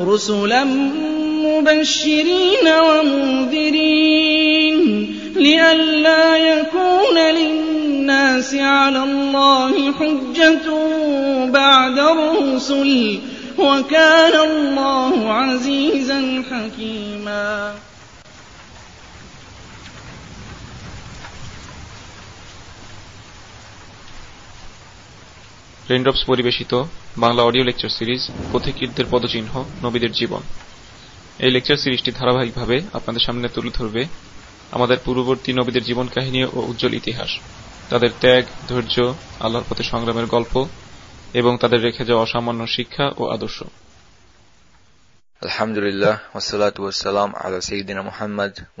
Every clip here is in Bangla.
رسلا مبشرين ومنذرين لئلا يكون للناس على الله حجة بعد الرسل وكان الله عزيزا حكيما রেনড্রপস পরিবেশিত বাংলা অডিও লেকচার সিরিজ পথিকীরদের পদচিহ্ন, নবীদের জীবন। এই লেকচার সিরিজটি ধারাবাহিকভাবে আপনাদের সামনে তুলে ধরবে আমাদের পূর্ববর্তী নবীদের জীবন কাহিনী ও উজ্জ্বল ইতিহাস, তাদের ত্যাগ, ধৈর্য, আল্লাহর পথে সংগ্রামের গল্প এবং তাদের রেখে যাওয়া অসামান্য শিক্ষা ও আদর্শ। আলহামদুলিল্লাহ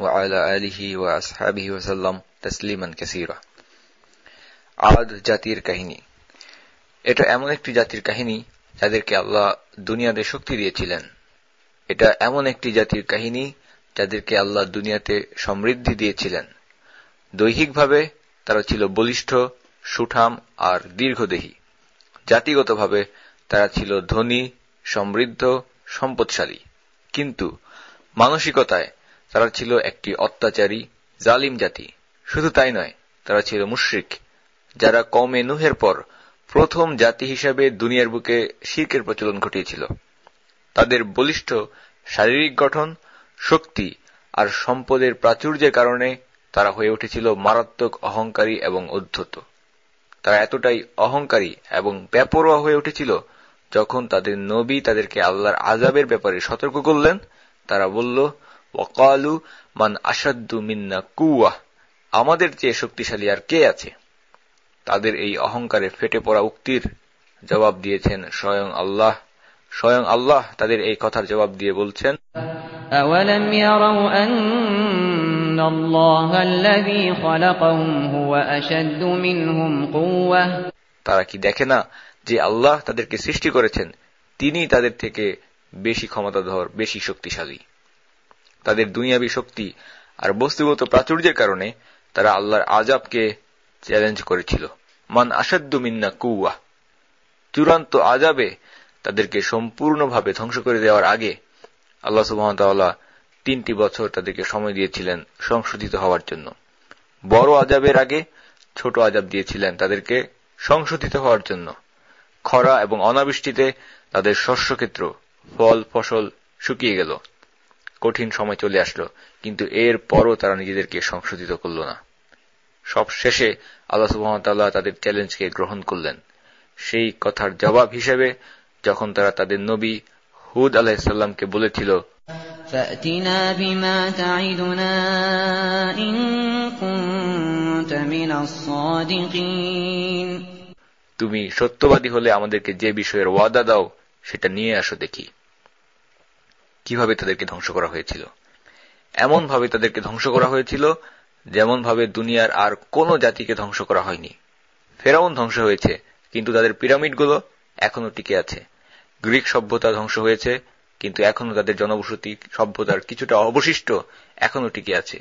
আলা আলিহি জাতির কাহিনী। এটা এমন একটি জাতির কাহিনী যাদেরকে আল্লাহ দুনিয়াতে শক্তি দিয়েছিলেন। এটা এমন একটি জাতির কাহিনী যাদেরকে আল্লাহ দুনিয়াতে সমৃদ্ধি দিয়েছিলেন। দৈহিকভাবে তারা ছিল বলিষ্ঠ, সুঠাম আর দীর্ঘদেহী। জাতিগতভাবে তারা ছিল ধনী, সমৃদ্ধ, সম্পদশালী। কিন্তু মানসিকতায় তারা ছিল একটি অত্যাচারী, জালিম জাতি। শুধু তাই নয়, তারা ছিল মুশ্রিক, যারা কমে নুহের পর প্রথম জাতি হিসাবে দুনিয়ার বুকে শির্কের প্রচলন ঘটিয়েছিল। তাদের বলিষ্ঠ শারীরিক গঠন, শক্তি আর সম্পদের প্রাচুর্যের কারণে তারা হয়ে উঠেছিল মারাত্মক অহংকারী এবং উদ্ধত। তারা এতটাই অহংকারী এবং ব্যাপরোয়া হয়ে উঠেছিল যখন তাদের নবী তাদেরকে আল্লাহর আজাবের ব্যাপারে সতর্ক করলেন। তারা বলল, ওয়াকালু মান আসাদ্দু মিন্না কুয়া আমাদের চেয়ে শক্তিশালী আর কে আছে? তাদের এই অহংকারে ফেটে পড়া উক্তির জবাব দিয়েছেন স্বয়ং আল্লাহ স্বয়ং আল্লাহ তাদের এই কথার জবাব দিয়ে বলছেন أولم يروا أن الله الذي خلقهم هو أشد منهم قوة তারা কি দেখে না যে আল্লাহ তাদেরকে সৃষ্টি করেছেন তিনি তাদের থেকে বেশি ক্ষমতাধর বেশি শক্তিশালী তাদের দুনিয়াবী শক্তি আর বস্তুগত প্রাচুর্যের কারণে তারা আল্লাহর আজাবকে চ্যালেঞ্জ করেছিল মান আসাদ্দু মিন্না কুয়া চূড়ান্ত আজাবে তাদেরকে সম্পূর্ণভাবে ধ্বংস করে দেওয়ার আগে আল্লাহ সুবাহতাল্লাহ তিনটি বছর তাদেরকে সময় দিয়েছিলেন সংশোধিত হওয়ার জন্য। বড় আজাবের আগে ছোট আজাব দিয়েছিলেন তাদেরকে সংশোধিত হওয়ার জন্য। খরা এবং অনাবৃষ্টিতে তাদের শস্যক্ষেত্র ফল, ফসল শুকিয়ে গেল। কঠিন সময় চলে আসলো, কিন্তু এর পরও তারা নিজেদেরকে সংশোধিত করল না। সব শেষে আল্লাহ সুবাহতাল্লাহ তাদের চ্যালেঞ্জকে গ্রহণ করলেন। সেই কথার জবাব হিসেবে যখন তারা তাদের নবী হুদ আলাহিসাল্লামকে বলেছিল তুমি সত্যবাদী হলে আমাদেরকে যে বিষয়ের ওয়াদা দাও সেটা নিয়ে আসো দেখি। কীভাবে তাদেরকে ধ্বংস করা হয়েছিল? এমনভাবে তাদেরকে ধ্বংস করা হয়েছিল যেমন ভাবে দুনিয়ার আর কোন জাতিকে ধ্বংস করা হয়নি। ফেরাউন ধ্বংস হয়েছে, কিন্তু তাদের পিরামিডগুলো এখনও টিকে আছে। গ্রিক সভ্যতা ধ্বংস হয়েছে, কিন্তু এখনও তাদের জনবসতি সভ্যতার কিছুটা অবশিষ্ট এখনও টিকে আছে।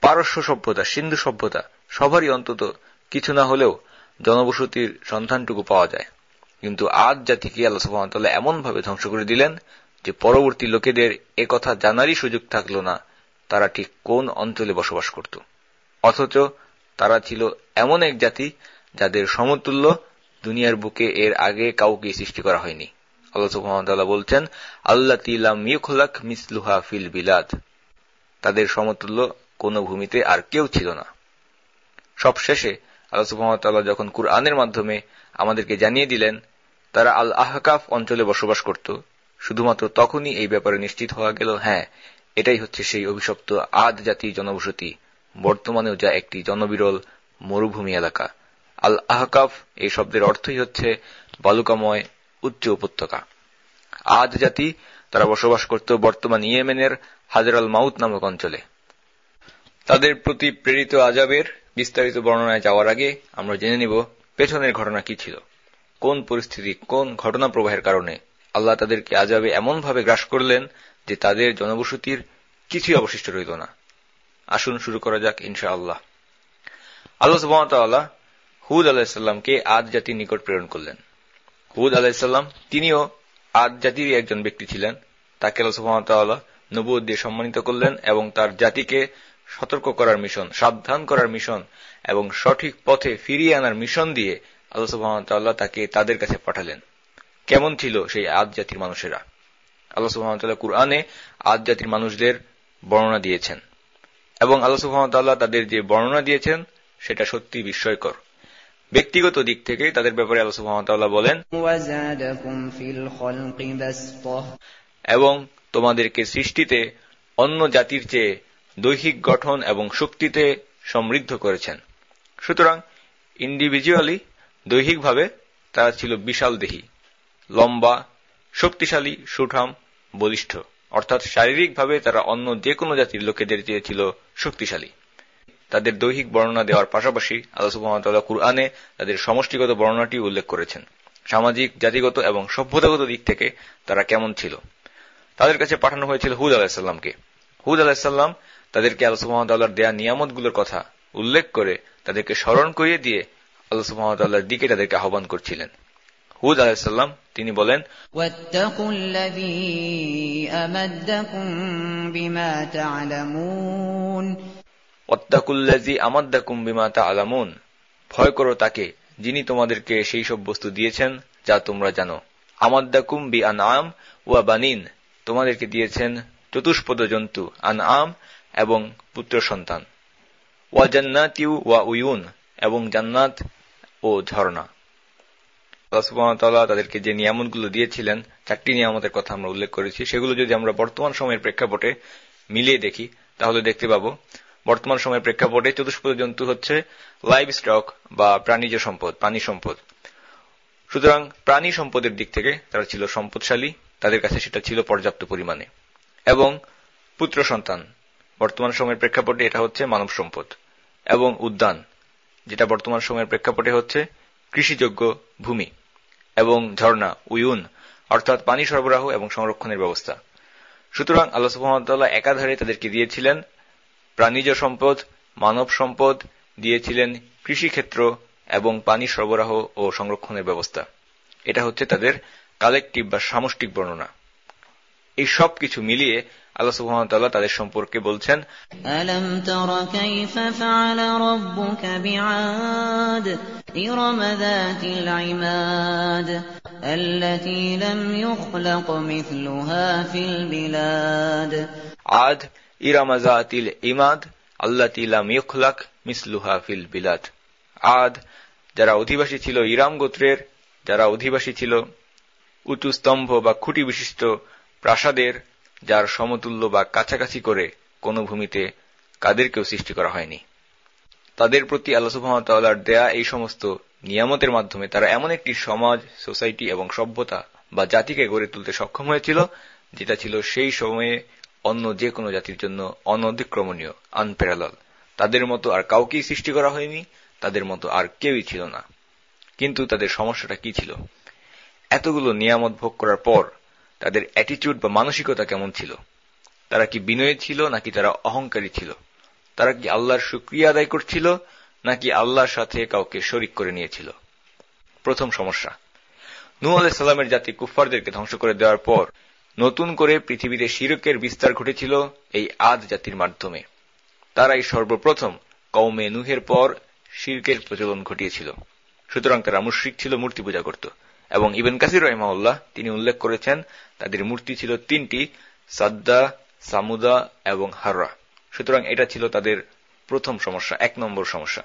পারস্য সভ্যতা, সিন্ধু সভ্যতা, সবারই অন্তত কিছু না হলেও জনবসতির সন্ধানটুকু পাওয়া যায়। কিন্তু আজ জাতিকে আল্লাহ এমনভাবে ধ্বংস করে দিলেন যে পরবর্তী লোকেদের কথা জানারই সুযোগ থাকল না, তারা ঠিক কোন অঞ্চলে বসবাস করত। অথচ তারা ছিল এমন এক জাতি যাদের সমতুল্য দুনিয়ার বুকে এর আগে কাউকে সৃষ্টি করা হয়নি। বলছেন আল্লাহ মিসলুহা ফিল বিলাদ। তাদের সমতুল্য কোন ভূমিতে আর কেউ ছিল না। সব শেষে আল্লাহ যখন কুরআনের মাধ্যমে আমাদেরকে জানিয়ে দিলেন, তারা আল আহকাফ অঞ্চলে বসবাস করত। শুধুমাত্র তখনই এই ব্যাপারে নিশ্চিত হওয়া গেল হ্যাঁ এটাই হচ্ছে সেই অভিশপ্ত আদ জাতি জনবসতি। বর্তমানেও যা একটি জনবিরল মরুভূমি এলাকা। আল আহকাফ এই শব্দের অর্থই হচ্ছে বালুকাময় উচ্চ উপত্যকা। আদ জাতি তারা বসবাস করত বর্তমান ইয়েমেনের হাজার আল মাউত নামক অঞ্চলে। তাদের প্রতি প্রেরিত আজাবের বিস্তারিত বর্ণনায় যাওয়ার আগে আমরা জেনে নিব পেছনের ঘটনা কি ছিল। কোন পরিস্থিতি, কোন ঘটনা প্রবাহের কারণে আল্লাহ তাদেরকে আজাবে এমনভাবে গ্রাস করলেন যে তাদের জনবসতির কিছুই অবশিষ্ট রইল না। আসুন, শুরু করা যাক ইনশা আল্লাহ সুবাহতাল্লাহ হুদ আলাহিসাল্লামকে আদ জাতির নিকট প্রেরণ করলেন। হুদ আলাহিসাল্লাম তিনিও আদ জাতিরই একজন ব্যক্তি ছিলেন। তাকে আল্লাহ সুবাহতাল্লাহ নবুয় দিয়ে সম্মানিত করলেন এবং তার জাতিকে সতর্ক করার মিশন, সাবধান করার মিশন এবং সঠিক পথে ফিরিয়ে আনার মিশন দিয়ে আল্লাহ সুবাহতাল্লাহ তাকে তাদের কাছে পাঠালেন। কেমন ছিল সেই আদ জাতির মানুষেরা? আল্লাহ সুহামতাল্লাহ কুরআনে আদ জাতির মানুষদের বর্ণনা দিয়েছেন। এবং আল্লাহ সুহামতাল্লাহ তাদের যে বর্ণনা দিয়েছেন সেটা সত্যি বিস্ময়কর। ব্যক্তিগত দিক থেকে তাদের ব্যাপারে আল্লাহ সুহামতাল্লাহ বলেন এবং তোমাদেরকে সৃষ্টিতে অন্য জাতির চেয়ে দৈহিক গঠন এবং শক্তিতে সমৃদ্ধ করেছেন। সুতরাং ইন্ডিভিজুয়ালি দৈহিকভাবে তারা ছিল বিশাল দেহী লম্বা শক্তিশালী সুঠাম বলিষ্ঠ। অর্থাৎ শারীরিকভাবে তারা অন্য যে কোনো জাতির লোকেদের চেয়ে ছিল শক্তিশালী। তাদের দৈহিক বর্ণনা দেওয়ার পাশাপাশি আল্লাহ সুহামতাল্লাহ কুরআনে তাদের সমষ্টিগত বর্ণনাটি উল্লেখ করেছেন। সামাজিক, জাতিগত এবং সভ্যতাগত দিক থেকে তারা কেমন ছিল? তাদের কাছে পাঠানো হয়েছিল হুদ আলাহিসাল্লামকে হুদ আলাহিসাল্লাম তাদেরকে আল্লাহ সুহামতাল্লাহর দেয়া নিয়ামতগুলোর কথা উল্লেখ করে তাদেরকে স্মরণ করিয়ে দিয়ে আল্লাহ সুহামতাল্লাহর দিকে তাদেরকে আহ্বান করছিলেন। হুদ আলাহিসাল্লাম তিনি বলেন আলামুন ভয় করো তাকে যিনি তোমাদেরকে সেই সব বস্তু দিয়েছেন যা তোমরা জানো। আমাদ্দাকুম বি আন আম ওয়া বানিন তোমাদেরকে দিয়েছেন চতুষ্পদ জন্তু আন আম এবং পুত্র সন্তান। ওয়া জান্নাতিউ ওয়া উয়ুন এবং জান্নাত ও ঝর্ণা আল্লাহ তাদেরকে যে নিয়ামতগুলো দিয়েছিলেন, চারটি নিয়ামতের কথা আমরা উল্লেখ করেছি। সেগুলো যদি আমরা বর্তমান সময়ের প্রেক্ষাপটে মিলিয়ে দেখি, তাহলে দেখতে পাব, বর্তমান সময়ের প্রেক্ষাপটে চতুষ্পদ জন্তু হচ্ছে লাইভ স্টক বা প্রাণীজ সম্পদ প্রাণী সম্পদ। সুতরাং প্রাণী সম্পদের দিক থেকে তারা ছিল সম্পদশালী, তাদের কাছে সেটা ছিল পর্যাপ্ত পরিমাণে। এবং পুত্র সন্তান, বর্তমান সময়ের প্রেক্ষাপটে এটা হচ্ছে মানব সম্পদ। এবং উদ্যান, যেটা বর্তমান সময়ের প্রেক্ষাপটে হচ্ছে কৃষিযোগ্য ভূমি। এবং ঝর্ণা উয়ুন অর্থাৎ পানি সরবরাহ এবং সংরক্ষণের ব্যবস্থা। সুতরাং আল্লাহ সুহামতাল্লাহ একাধারে তাদেরকে দিয়েছিলেন প্রাণীজ সম্পদ, মানব সম্পদ, দিয়েছিলেন কৃষিক্ষেত্র এবং পানি সরবরাহ ও সংরক্ষণের ব্যবস্থা। এটা হচ্ছে তাদের কালেকটিভ বা সামষ্টিক বর্ণনা। এই সব কিছু মিলিয়ে আল্লাহ সুবহানাহু তাদের সম্পর্কে বলছেন আলম তারা কাইফা ফাআলা রাব্বুকা বিআদ ইরম যাতিল ইমাদ التي لم يخلق مثلها في البلاد عاد إرم ذات العماد التي لم يخلق مثلها في البلاد আদ যারা অধিবাসী ছিল ইরাম গোত্রের যারা অধিবাসী ছিল উঁচু স্তম্ভ বা খুঁটি বিশিষ্ট প্রাসাদের যার সমতুল্য বা কাছাকাছি করে কোন ভূমিতে কাদেরকেও সৃষ্টি করা হয়নি। তাদের প্রতি আল্লাহ দেয়া এই সমস্ত নিয়ামতের মাধ্যমে তারা এমন একটি সমাজ, সোসাইটি এবং সভ্যতা বা জাতিকে গড়ে তুলতে সক্ষম হয়েছিল, যেটা ছিল সেই সময়ে অন্য যে কোনো জাতির জন্য অনধিক্রমণীয় আনপ্যারালাল তাদের মতো আর কাউকেই সৃষ্টি করা হয়নি, তাদের মতো আর কেউই ছিল না। কিন্তু তাদের সমস্যাটা কি ছিল? এতগুলো নিয়ামত ভোগ করার পর তাদের অ্যাটিচিউড বা মানসিকতা কেমন ছিল? তারা কি বিনয়ী ছিল নাকি তারা অহংকারী ছিল? তারা কি আল্লাহর সুক্রিয়া আদায় করছিল নাকি আল্লাহর সাথে কাউকে শরিক করে নিয়েছিল? প্রথম সমস্যা। নূ আলাইসাল্লামের জাতি কুফারদেরকে ধ্বংস করে দেওয়ার পর নতুন করে পৃথিবীতে শিরকের বিস্তার ঘটেছিল এই আদ জাতির মাধ্যমে। তারাই সর্বপ্রথম কৌমে নুহের পর শিরকের প্রচলন ঘটিয়েছিল। সুতরাং তারা মুশ্রিক ছিল, মূর্তি পূজা করত। এবং ইবেন কাসির রহমাউল্লাহ তিনি উল্লেখ করেছেন, তাদের মূর্তি ছিল তিনটি, সাদ্দা, সামুদা এবং হাররা। সুতরাং এটা ছিল তাদের প্রথম সমস্যা, এক নম্বর সমস্যা।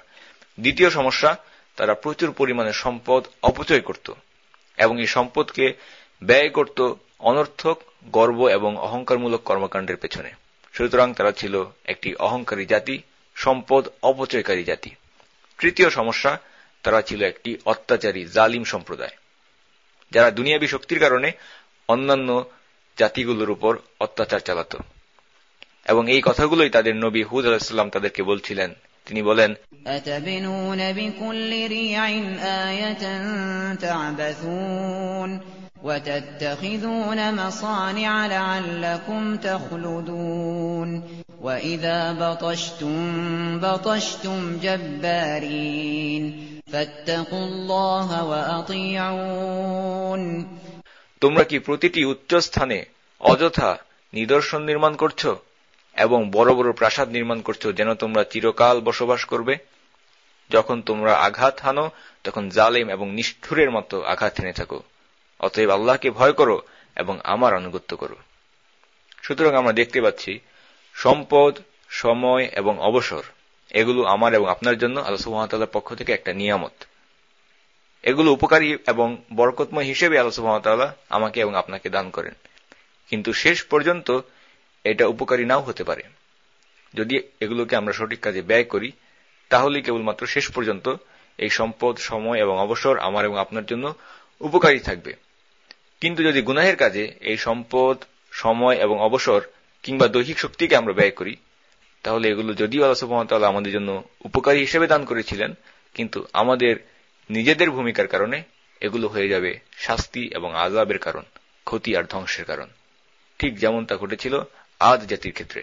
দ্বিতীয় সমস্যা, তারা প্রচুর পরিমাণে সম্পদ অপচয় করত এবং এই সম্পদকে ব্যয় করত অনর্থক, গর্ব এবং অহংকারমূলক কর্মকাণ্ডের পেছনে। সুতরাং তারা ছিল একটি অহংকারী জাতি, সম্পদ অপচয়কারী জাতি। তৃতীয় সমস্যা, তারা ছিল একটি অত্যাচারী, জালিম সম্প্রদায়। যারা দুনিয়াবী শক্তির কারণে অন্যান্য জাতিগুলোর উপর অত্যাচার চালাত এবং এই কথাগুলোই তাদের নবী হুদ আলাহিসাল্লাম তাদেরকে বলছিলেন তিনি বলেন وتتخذون مصانع لعلكم تخلدون وإذا بطشتم بطشتم جبارين فاتقوا الله وأطيعون তোমরা কি প্রতিটি উচ্চ স্থানে অযথা নিদর্শন নির্মাণ করছো এবং বড় বড় প্রাসাদ নির্মাণ করছো যেন তোমরা চিরকাল বসবাস করবে যখন তোমরা আঘাত হানো তখন জালেম এবং নিষ্ঠুরের মতো আঘাত হেনে থাকো অতএব আল্লাহকে ভয় করো এবং আমার আনুগত্য করো সুতরাং আমরা দেখতে পাচ্ছি সম্পদ, সময় এবং অবসর। এগুলো আমার এবং আপনার জন্য আল্লাহ সুহামতাল্লাহর পক্ষ থেকে একটা নিয়ামত। এগুলো উপকারী এবং বরকতময় হিসেবে আল্লাহ সুহামতাল্লাহ আমাকে এবং আপনাকে দান করেন। কিন্তু শেষ পর্যন্ত এটা উপকারী নাও হতে পারে। যদি এগুলোকে আমরা সঠিক কাজে ব্যয় করি, তাহলেই কেবলমাত্র শেষ পর্যন্ত এই সম্পদ, সময় এবং অবসর আমার এবং আপনার জন্য উপকারী থাকবে। কিন্তু যদি গুনাহের কাজে এই সম্পদ, সময় এবং অবসর কিংবা দৈহিক শক্তিকে আমরা ব্যয় করি, তাহলে এগুলো যদিও আল্লাহ আমাদের জন্য উপকারী হিসেবে দান করেছিলেন, কিন্তু আমাদের নিজেদের ভূমিকার কারণে এগুলো হয়ে যাবে শাস্তি এবং আজাবের কারণ, ক্ষতি আর ধ্বংসের কারণ। ঠিক যেমন তা ঘটেছিল আদ জাতির ক্ষেত্রে।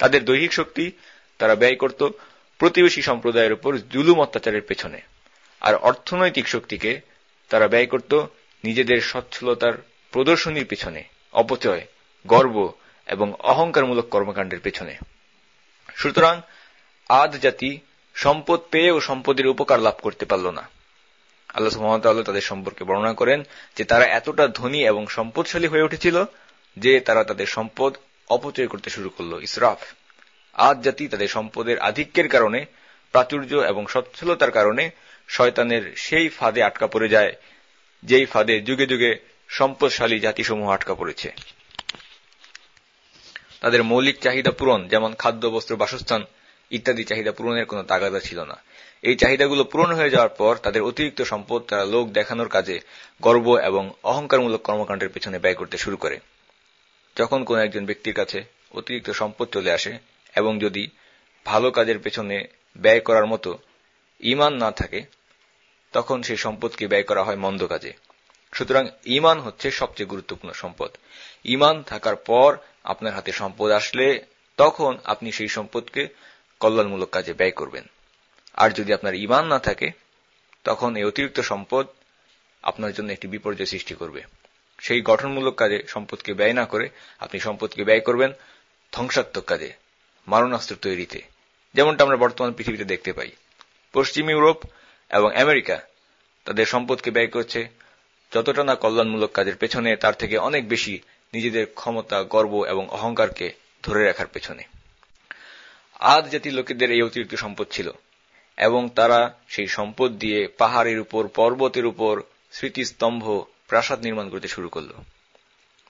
তাদের দৈহিক শক্তি তারা ব্যয় করত প্রতিবেশী সম্প্রদায়ের উপর জুলুম অত্যাচারের পেছনে, আর অর্থনৈতিক শক্তিকে তারা ব্যয় করত নিজেদের সচ্ছলতার প্রদর্শনীর পেছনে, অপচয়, গর্ব এবং অহংকারমূলক কর্মকাণ্ডের পেছনে। সুতরাং আদ জাতি সম্পদ পেয়ে ও সম্পদের উপকার লাভ করতে পারল না। আল্লাহ সুহামতাল্লাহ তাদের সম্পর্কে বর্ণনা করেন যে তারা এতটা ধনী এবং সম্পদশালী হয়ে উঠেছিল যে তারা তাদের সম্পদ অপচয় করতে শুরু করল, ইসরাফ। আদ জাতি তাদের সম্পদের আধিক্যের কারণে, প্রাচুর্য এবং সচ্ছলতার কারণে শয়তানের সেই ফাঁদে আটকা পড়ে যায়, যেই ফাঁদে যুগে যুগে সম্পদশালী জাতিসমূহ আটকা পড়েছে। তাদের মৌলিক চাহিদা পূরণ, যেমন খাদ্য, বস্ত্র, বাসস্থান ইত্যাদি চাহিদা পূরণের কোনো তাগাদা ছিল না। এই চাহিদাগুলো পূরণ হয়ে যাওয়ার পর তাদের অতিরিক্ত সম্পদ তারা লোক দেখানোর কাজে গর্ব এবং অহংকারমূলক কর্মকাণ্ডের পেছনে ব্যয় করতে শুরু করে। যখন কোন একজন ব্যক্তির কাছে অতিরিক্ত সম্পদ চলে আসে এবং যদি ভালো কাজের পেছনে ব্যয় করার মতো ইমান না থাকে, তখন সেই সম্পদকে ব্যয় করা হয় মন্দ কাজে। সুতরাং ইমান হচ্ছে সবচেয়ে গুরুত্বপূর্ণ সম্পদ। ইমান থাকার পর আপনার হাতে সম্পদ আসলে তখন আপনি সেই সম্পদকে কল্যাণমূলক কাজে ব্যয় করবেন। আর যদি আপনার ইমান না থাকে, তখন এই অতিরিক্ত সম্পদ আপনার জন্য একটি বিপর্যয় সৃষ্টি করবে। সেই গঠনমূলক কাজে সম্পদকে ব্যয় না করে আপনি সম্পদকে ব্যয় করবেন ধ্বংসাত্মক কাজে, মারণাস্ত্র তৈরিতে। যেমনটা আমরা বর্তমান পৃথিবীতে দেখতে পাই। পশ্চিম ইউরোপ এবং আমেরিকা তাদের সম্পদকে ব্যয় করছে। যতটা না কল্যাণমূলক কাজের পেছনে, তার থেকে অনেক বেশি নিজেদের ক্ষমতা, গর্ব এবং অহংকারকে ধরে রাখার পেছনে। আদ জাতির লোকেদের এই অতিরিক্ত সম্পদ ছিল এবং তারা সেই সম্পদ দিয়ে পাহাড়ের উপর, পর্বতের উপর স্মৃতিস্তম্ভ, প্রাসাদ নির্মাণ করতে শুরু করল।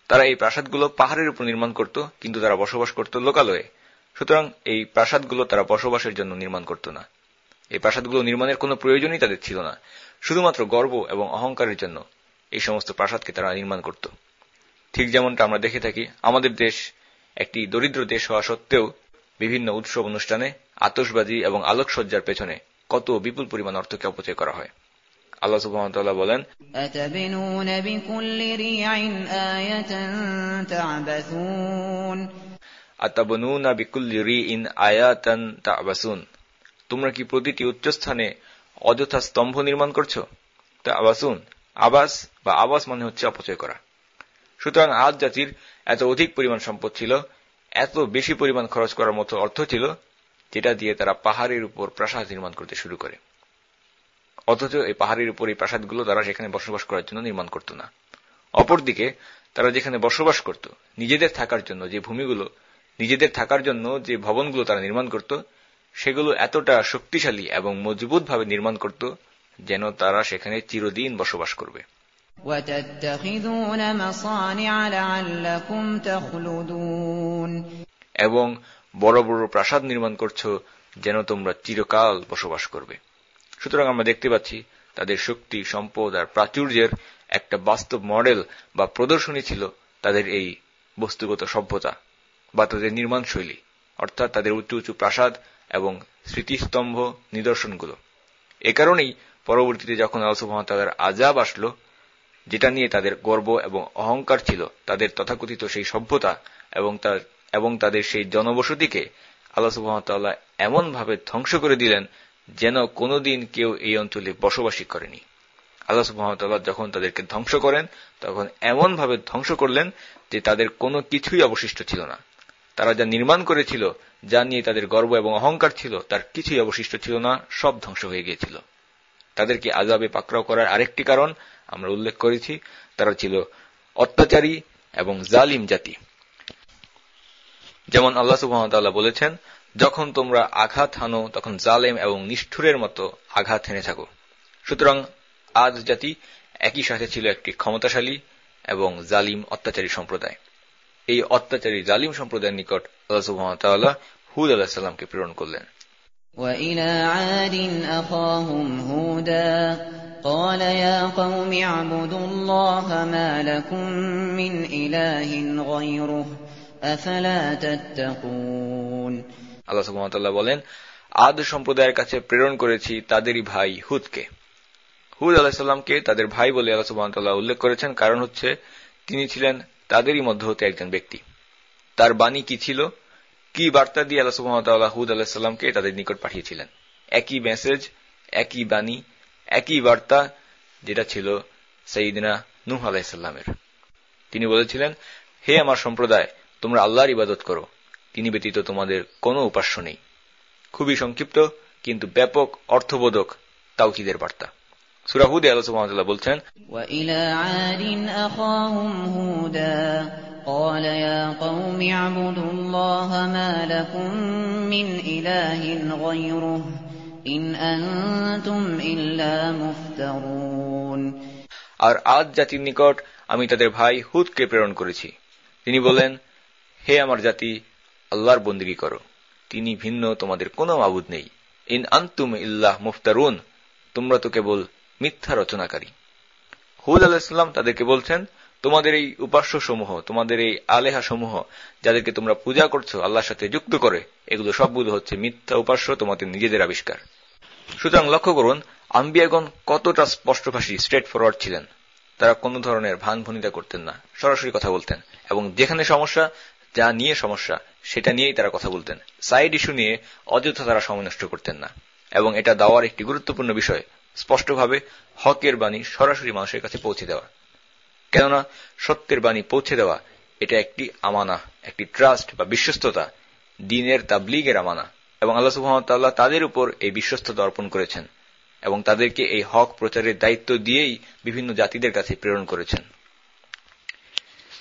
তারা এই প্রাসাদগুলো পাহাড়ের উপর নির্মাণ করত, কিন্তু তারা বসবাস করত লোকালয়ে। সুতরাং এই প্রাসাদগুলো তারা বসবাসের জন্য নির্মাণ করত না। এই প্রাসাদগুলো নির্মাণের কোনো প্রয়োজনই তাদের ছিল না। শুধুমাত্র গর্ব এবং অহংকারের জন্য এই সমস্ত প্রাসাদকে তারা নির্মাণ করত। ঠিক যেমনটা আমরা দেখে থাকি আমাদের দেশ একটি দরিদ্র দেশ হওয়া সত্ত্বেও বিভিন্ন উৎসব অনুষ্ঠানে আতসবাজি এবং আলোকসজ্জার পেছনে কত বিপুল পরিমাণ অর্থকে অপচয় করা হয়। আল্লাহ সুবহানাহু বলেন আতাবনুনা বিকুল্লি রিইন আয়াতান তাবাসুন তোমরা কি প্রতিটি উচ্চস্থানে অযথা স্তম্ভ নির্মাণ করছ? তা আবাসুন আবাস বা আবাস মানে হচ্ছে অপচয় করা। সুতরাং আদ জাতির এত অধিক পরিমাণ সম্পদ ছিল, এত বেশি পরিমাণ খরচ করার মতো অর্থ ছিল, যেটা দিয়ে তারা পাহাড়ের উপর প্রাসাদ নির্মাণ করতে শুরু করে। অথচ এই পাহাড়ের উপর এই প্রাসাদগুলো তারা সেখানে বসবাস করার জন্য নির্মাণ করত না। অপরদিকে, তারা যেখানে বসবাস করত, নিজেদের থাকার জন্য যে ভূমিগুলো, নিজেদের থাকার জন্য যে ভবনগুলো তারা নির্মাণ করত, সেগুলো এতটা শক্তিশালী এবং মজবুতভাবে নির্মাণ করত, যেন তারা সেখানে চিরদিন বসবাস করবে। এবং বড় বড় প্রাসাদ নির্মাণ করছ যেন তোমরা চিরকাল বসবাস করবে। সুতরাং আমরা দেখতে পাচ্ছি তাদের শক্তি, সম্পদ আর প্রাচুর্যের একটা বাস্তব মডেল বা প্রদর্শনী ছিল তাদের এই বস্তুগত সভ্যতা বা তাদের নির্মাণ শৈলী, অর্থাৎ তাদের উঁচু উঁচু প্রাসাদ এবং স্মৃতিস্তম্ভ নিদর্শনগুলো। এ কারণেই পরবর্তীতে যখন আলসুহামতালার আজাব আসলো যেটা নিয়ে তাদের গর্ব এবং অহংকার ছিল, তাদের তথাকথিত সেই সভ্যতা এবং তার, এবং তাদের সেই জনবসতিকে আল্লাহ সুহামতাল্লাহ এমনভাবে ধ্বংস করে দিলেন যেন কোনোদিন কেউ এই অঞ্চলে বসবাসী করেনি। আল্লাহ সুহামতাল্লাহ যখন তাদেরকে ধ্বংস করেন, তখন এমনভাবে ধ্বংস করলেন যে তাদের কোনো কিছুই অবশিষ্ট ছিল না। তারা যা নির্মাণ করেছিল, যা নিয়ে তাদের গর্ব এবং অহংকার ছিল, তার কিছুই অবশিষ্ট ছিল না, সব ধ্বংস হয়ে গিয়েছিল। তাদেরকে আজাবে পাকড়াও করার আরেকটি কারণ আমরা উল্লেখ করেছি, তারা ছিল অত্যাচারী এবং জালিম জাতি। যেমন আল্লাহ সুহামতাল্লাহ বলেছেন, যখন তোমরা আঘাত হানো, তখন জালেম এবং নিষ্ঠুরের মতো আঘাত হেনে থাকো। সুতরাং আজ জাতি একই সাথে ছিল একটি ক্ষমতাশালী এবং জালিম অত্যাচারী সম্প্রদায়। এই অত্যাচারী জালিম সম্প্রদায়ের নিকট আল্লাহ সুহামতাল্লাহ হুদ আলাহিসাল্লামকে প্রেরণ করলেন। وإلى عاد أخاهم هودا قال يا قوم اعبدوا الله ما لكم من إله غيره أفلا تتقون আল্লাহ সুবহানাহু বলেন আদ সম্প্রদায়ের কাছে প্রেরণ করেছি তাদেরই ভাই হুদকে হুদ আলাহিসাল্লামকে তাদের ভাই বলে আল্লাহ সুবহানাহু উল্লেখ করেছেন কারণ হচ্ছে তিনি ছিলেন তাদেরই মধ্য হতে একজন ব্যক্তি তার বাণী কি ছিল কি বার্তা দিয়ে আল্লাহ সুবহানাহু হুদ আলাহিসাল্লামকে তাদের নিকট পাঠিয়েছিলেন? একই মেসেজ একই বাণী, একই বার্তা যেটা ছিল সঈদিনা নুহ আলাহিসাল্লামের তিনি বলেছিলেন, হে আমার সম্প্রদায়, তোমরা আল্লাহর ইবাদত করো। তিনি ব্যতীত তোমাদের কোনো উপাস্য নেই। খুবই সংক্ষিপ্ত, কিন্তু ব্যাপক, অর্থবোধক তাওকিদের বার্তা। সুরাহুদে আল্লাহ বলছেন وإلى عاد أخاهم هودا قال يا قوم اعبدوا الله ما لكم من إله غيره إن أنتم إلا مفترون আর আজ জাতির নিকট আমি তাদের ভাই হুদকে প্রেরণ করেছি তিনি বলেন হে আমার জাতি আল্লাহর বন্দিগি করো তিনি ভিন্ন তোমাদের কোনো মাবুদ নেই ইন আন্তুম ইল্লাহ মুফতারুন তোমরা তো কেবল মিথ্যা রচনাকারী হুদ আলাহিসাল্লাম তাদেরকে বলছেন তোমাদের এই উপাস্য সমূহ তোমাদের এই আলেহা সমূহ যাদেরকে তোমরা পূজা করছ, আল্লাহর সাথে যুক্ত করে, এগুলো সবগুলো হচ্ছে মিথ্যা উপাস্য তোমাদের নিজেদের আবিষ্কার। সুতরাং লক্ষ্য করুন, আম্বিয়াগণ কতটা স্পষ্টভাষী স্ট্রেট ফরওয়ার্ড ছিলেন। তারা কোনো ধরনের ভান ভনিতা করতেন না, সরাসরি কথা বলতেন, এবং যেখানে সমস্যা, যা নিয়ে সমস্যা, সেটা নিয়েই তারা কথা বলতেন। সাইড ইস্যু নিয়ে অযথা তারা সময় নষ্ট করতেন না, এবং এটা দেওয়ার একটি গুরুত্বপূর্ণ বিষয়, স্পষ্টভাবে হকের বাণী সরাসরি মানুষের কাছে পৌঁছে দেওয়া। কেননা সত্যের বাণী পৌঁছে দেওয়া এটা একটি আমানা একটি ট্রাস্ট বা বিশ্বস্ততা দিনের তাবলিগের আমানা। এবং আল্লাহ সুহামতাল্লাহ তাদের উপর এই বিশ্বস্ততা অর্পণ করেছেন এবং তাদেরকে এই হক প্রচারের দায়িত্ব দিয়েই বিভিন্ন জাতিদের কাছে প্রেরণ করেছেন।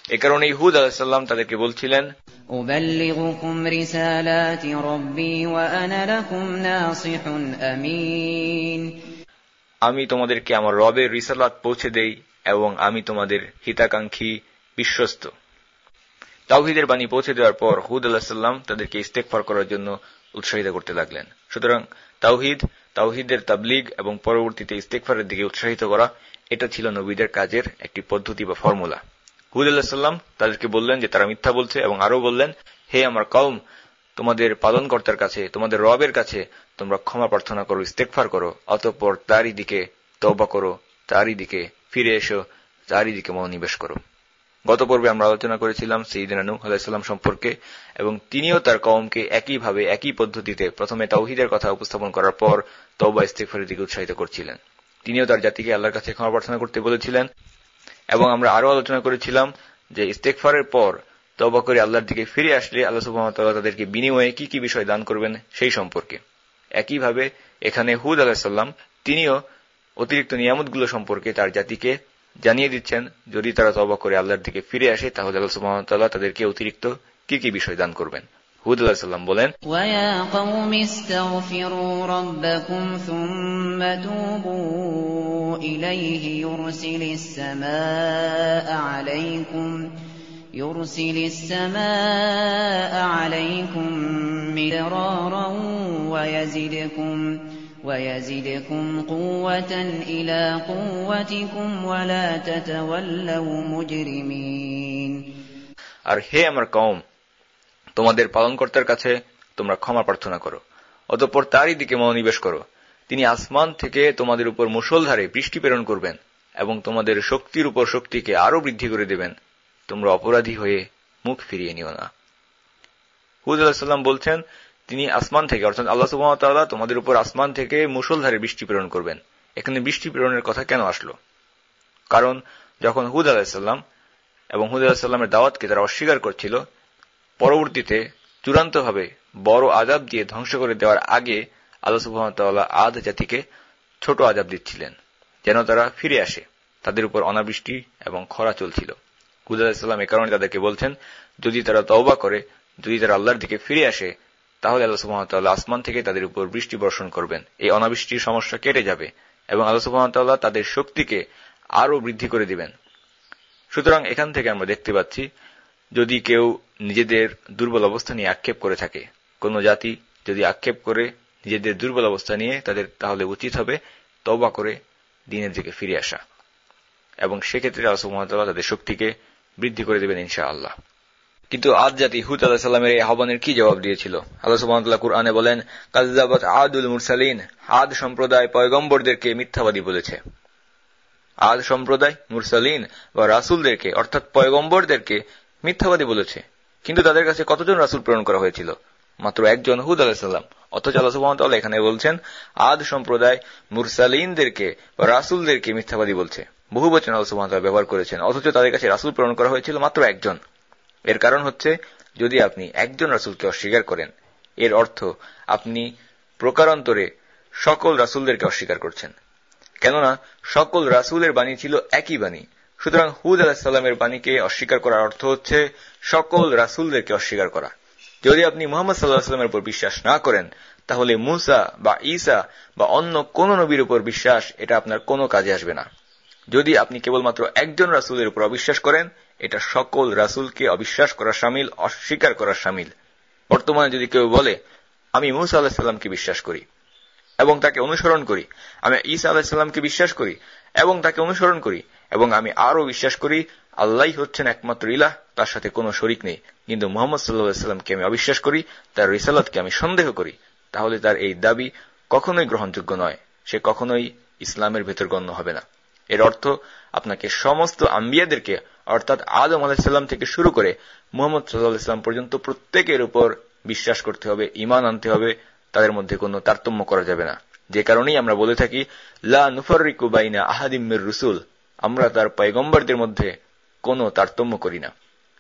এ কারণে ইহুদ আলাহাম তাদেরকে বলছিলেন আমি তোমাদেরকে আমার রবের রিসালাত পৌঁছে দেই এবং আমি তোমাদের হিতাকাঙ্ক্ষী বিশ্বস্ত। তাওহিদের বাণী পৌঁছে দেওয়ার পর হুদ আল্লাহাম তাদেরকে ইস্তেকফার করার জন্য উৎসাহিত করতে লাগলেন। সুতরাং তাওহিদ, তাওহিদের তাবলিগ এবং পরবর্তীতে ইস্তেকফারের দিকে উৎসাহিত করা, এটা ছিল নবীদের কাজের একটি পদ্ধতি বা ফর্মুলা। হুদ আল্লাহাম তাদেরকে বললেন যে তারা মিথ্যা বলছে এবং আরও বললেন, হে আমার কওম, তোমাদের পালনকর্তার কাছে, তোমাদের রবের কাছে তোমরা ক্ষমা প্রার্থনা করো ইস্তেকফার করো, অতঃপর তারই দিকে তৌবা করো, তারই দিকে ফিরে এসো তারই দিকে মনোনিবেশ করো। গত পর্বে আমরা আলোচনা করেছিলাম সেইদিনা নূহ আলাহিসাল্লাম সম্পর্কে, এবং তিনিও তার কওমকে একইভাবে, একই পদ্ধতিতে প্রথমে তাওহিদের কথা উপস্থাপন করার পর তৌবা ইস্তেকফারের দিকে উৎসাহিত করছিলেন। তিনিও তার জাতিকে আল্লাহর কাছে ক্ষমা প্রার্থনা করতে বলেছিলেন, এবং আমরা আরও আলোচনা করেছিলাম যে ইস্তেকফারের পর তবা করে আল্লাহর দিকে ফিরে আসলে আল্লাহ সুবাহতাল্লাহ তাদেরকে বিনিময়ে কি কি বিষয় দান করবেন সেই সম্পর্কে। একইভাবে এখানে হুদ আলাহিসাল্লাম তিনিও অতিরিক্ত নিয়ামতগুলো সম্পর্কে তার জাতিকে জানিয়ে দিচ্ছেন যদি তারা তবা করে আল্লাহর দিকে ফিরে আসে তাহলে আল্লাহ সুবাহতাল্লাহ তাদেরকে অতিরিক্ত কি কি বিষয় দান করবেন হুদ আলাহিসাল্লাম বলেন ويا قوم استغفروا ربكم ثم توبوا إليه يرسل السماء عليكم يرسل السماء عليكم مدرارا ويزدكم ويزدكم قوة إلى قوتكم ولا تتولوا مجرمين আর হে আমার কওম তোমাদের পালনকর্তার কাছে তোমরা ক্ষমা প্রার্থনা করো অতঃপর তারই দিকে মনোনিবেশ করো তিনি আসমান থেকে তোমাদের উপর মুসলধারে বৃষ্টি প্রেরণ করবেন এবং তোমাদের শক্তির উপর শক্তিকে আরো বৃদ্ধি করে দেবেন তোমরা অপরাধী হয়ে মুখ ফিরিয়ে নিও না হুদ আলাহিসাল্লাম বলছেন তিনি আসমান থেকে, অর্থাৎ আল্লাহ সুবাহতাল্লাহ তোমাদের উপর আসমান থেকে মুসলধারে বৃষ্টি প্রেরণ করবেন। এখানে বৃষ্টি প্রেরণের কথা কেন আসলো? কারণ যখন হুদ আলাহিসাল্লাম এবং হুদ আলাহিসাল্লামের দাওয়াতকে তারা অস্বীকার করছিল, পরবর্তীতে চূড়ান্তভাবে বড় আজাব দিয়ে ধ্বংস করে দেওয়ার আগে আল্লাহ সুবাহতাল্লাহ আদ জাতিকে ছোট আজাব দিচ্ছিলেন, যেন তারা ফিরে আসে। তাদের উপর অনাবৃষ্টি এবং খরা চলছিল। হুদ আলাহিসাল্লাম এ কারণে তাদেরকে বলছেন, যদি তারা তওবা করে, যদি তারা আল্লাহর দিকে ফিরে আসে তাহলে আল্লাহ সুহামতাল্লাহ আসমান থেকে তাদের উপর বৃষ্টি বর্ষণ করবেন। এই অনাবৃষ্টির সমস্যা কেটে যাবে এবং আল্লাহ সুহামতাল্লাহ তাদের শক্তিকে আরও বৃদ্ধি করে দিবেন। সুতরাং এখান থেকে আমরা দেখতে পাচ্ছি, যদি কেউ নিজেদের দুর্বল অবস্থা নিয়ে আক্ষেপ করে থাকে, কোন জাতি যদি আক্ষেপ করে নিজেদের দুর্বল অবস্থা নিয়ে তাদের তাহলে উচিত হবে তবা করে দিনের দিকে ফিরে আসা। এবং সেক্ষেত্রে আল্লাহ সুহামতাল্লাহ তাদের শক্তিকে বৃদ্ধি করে দেবেন ইনশা আল্লাহ কিন্তু আদ জাতি হুদ আল্লাহ সাল্লামের এই আহ্বানের কি জবাব দিয়েছিল? আল্লাহ সুবাহতাল্লাহ কুরআনে বলেন কাজাবাত আদুল মুরসালিন আদ সম্প্রদায় পয়গম্বরদেরকে মিথ্যাবাদী বলেছে। আদ সম্প্রদায় মুরসালিন বা রাসুলদেরকে, অর্থাৎ পয়গম্বরদেরকে মিথ্যাবাদী বলেছে। কিন্তু তাদের কাছে কতজন রাসুল প্রেরণ করা হয়েছিল? মাত্র একজন হুদ আলাহিসাল্লাম অথচ আল্লাহ সুবাহতাল্লাহ এখানে বলছেন, আদ সম্প্রদায় মুরসালিনদেরকে বা রাসুলদেরকে মিথ্যাবাদী বলছে। বহু বচন আল্লাহ ব্যবহার করেছেন, অথচ তাদের কাছে রাসুল প্রেরণ করা হয়েছিল মাত্র একজন। এর কারণ হচ্ছে, যদি আপনি একজন রাসুলকে অস্বীকার করেন, এর অর্থ আপনি প্রকারান্তরে সকল রাসুলদেরকে অস্বীকার করছেন। কেননা, সকল রাসুলের বাণী ছিল একই বাণী। সুতরাং হুদ আলাহিসাল্লামের বাণীকে অস্বীকার করার অর্থ হচ্ছে সকল রাসুলদেরকে অস্বীকার করা। যদি আপনি মোহাম্মদ সাল্লাহ সাল্লামের উপর বিশ্বাস না করেন, তাহলে মুসা বা ঈসা বা অন্য কোন নবীর উপর বিশ্বাস এটা আপনার কোনো কাজে আসবে না। যদি আপনি কেবলমাত্র একজন রাসুলের উপর অবিশ্বাস করেন এটা সকল রাসুলকে অবিশ্বাস করার সামিল, অস্বীকার করার সামিল। বর্তমানে যদি কেউ বলে, আমি মুসা আল্লাহিসাল্লামকে বিশ্বাস করি এবং তাকে অনুসরণ করি, আমি ঈসা আলাহিসাল্লামকে বিশ্বাস করি এবং তাকে অনুসরণ করি এবং আমি আরও বিশ্বাস করি আল্লাহ হচ্ছেন একমাত্র ইলাহ, তার সাথে কোনো শরিক নেই। কিন্তু মোহাম্মদ সাল্লাহামকে আমি অবিশ্বাস করি, তার রিসালাতকে আমি সন্দেহ করি, তাহলে তার এই দাবি কখনোই গ্রহণযোগ্য নয়। সে কখনোই ইসলামের ভেতর গণ্য হবে না। এর অর্থ, আপনাকে সমস্ত আম্বিয়াদেরকে অর্থাৎ আদম আলাহিসাল্লাম থেকে শুরু করে মোহাম্মদ সাল্লাহ ইসলাম পর্যন্ত প্রত্যেকের উপর বিশ্বাস করতে হবে ইমান আনতে হবে, তাদের মধ্যে কোনো তারতম্য করা যাবে না। যে কারণেই আমরা বলে থাকি, লা নুফারিকু বাইনা আহাদিমের রসুল, আমরা তার পয়গম্বরদের মধ্যে কোনো তারতম্য করি না।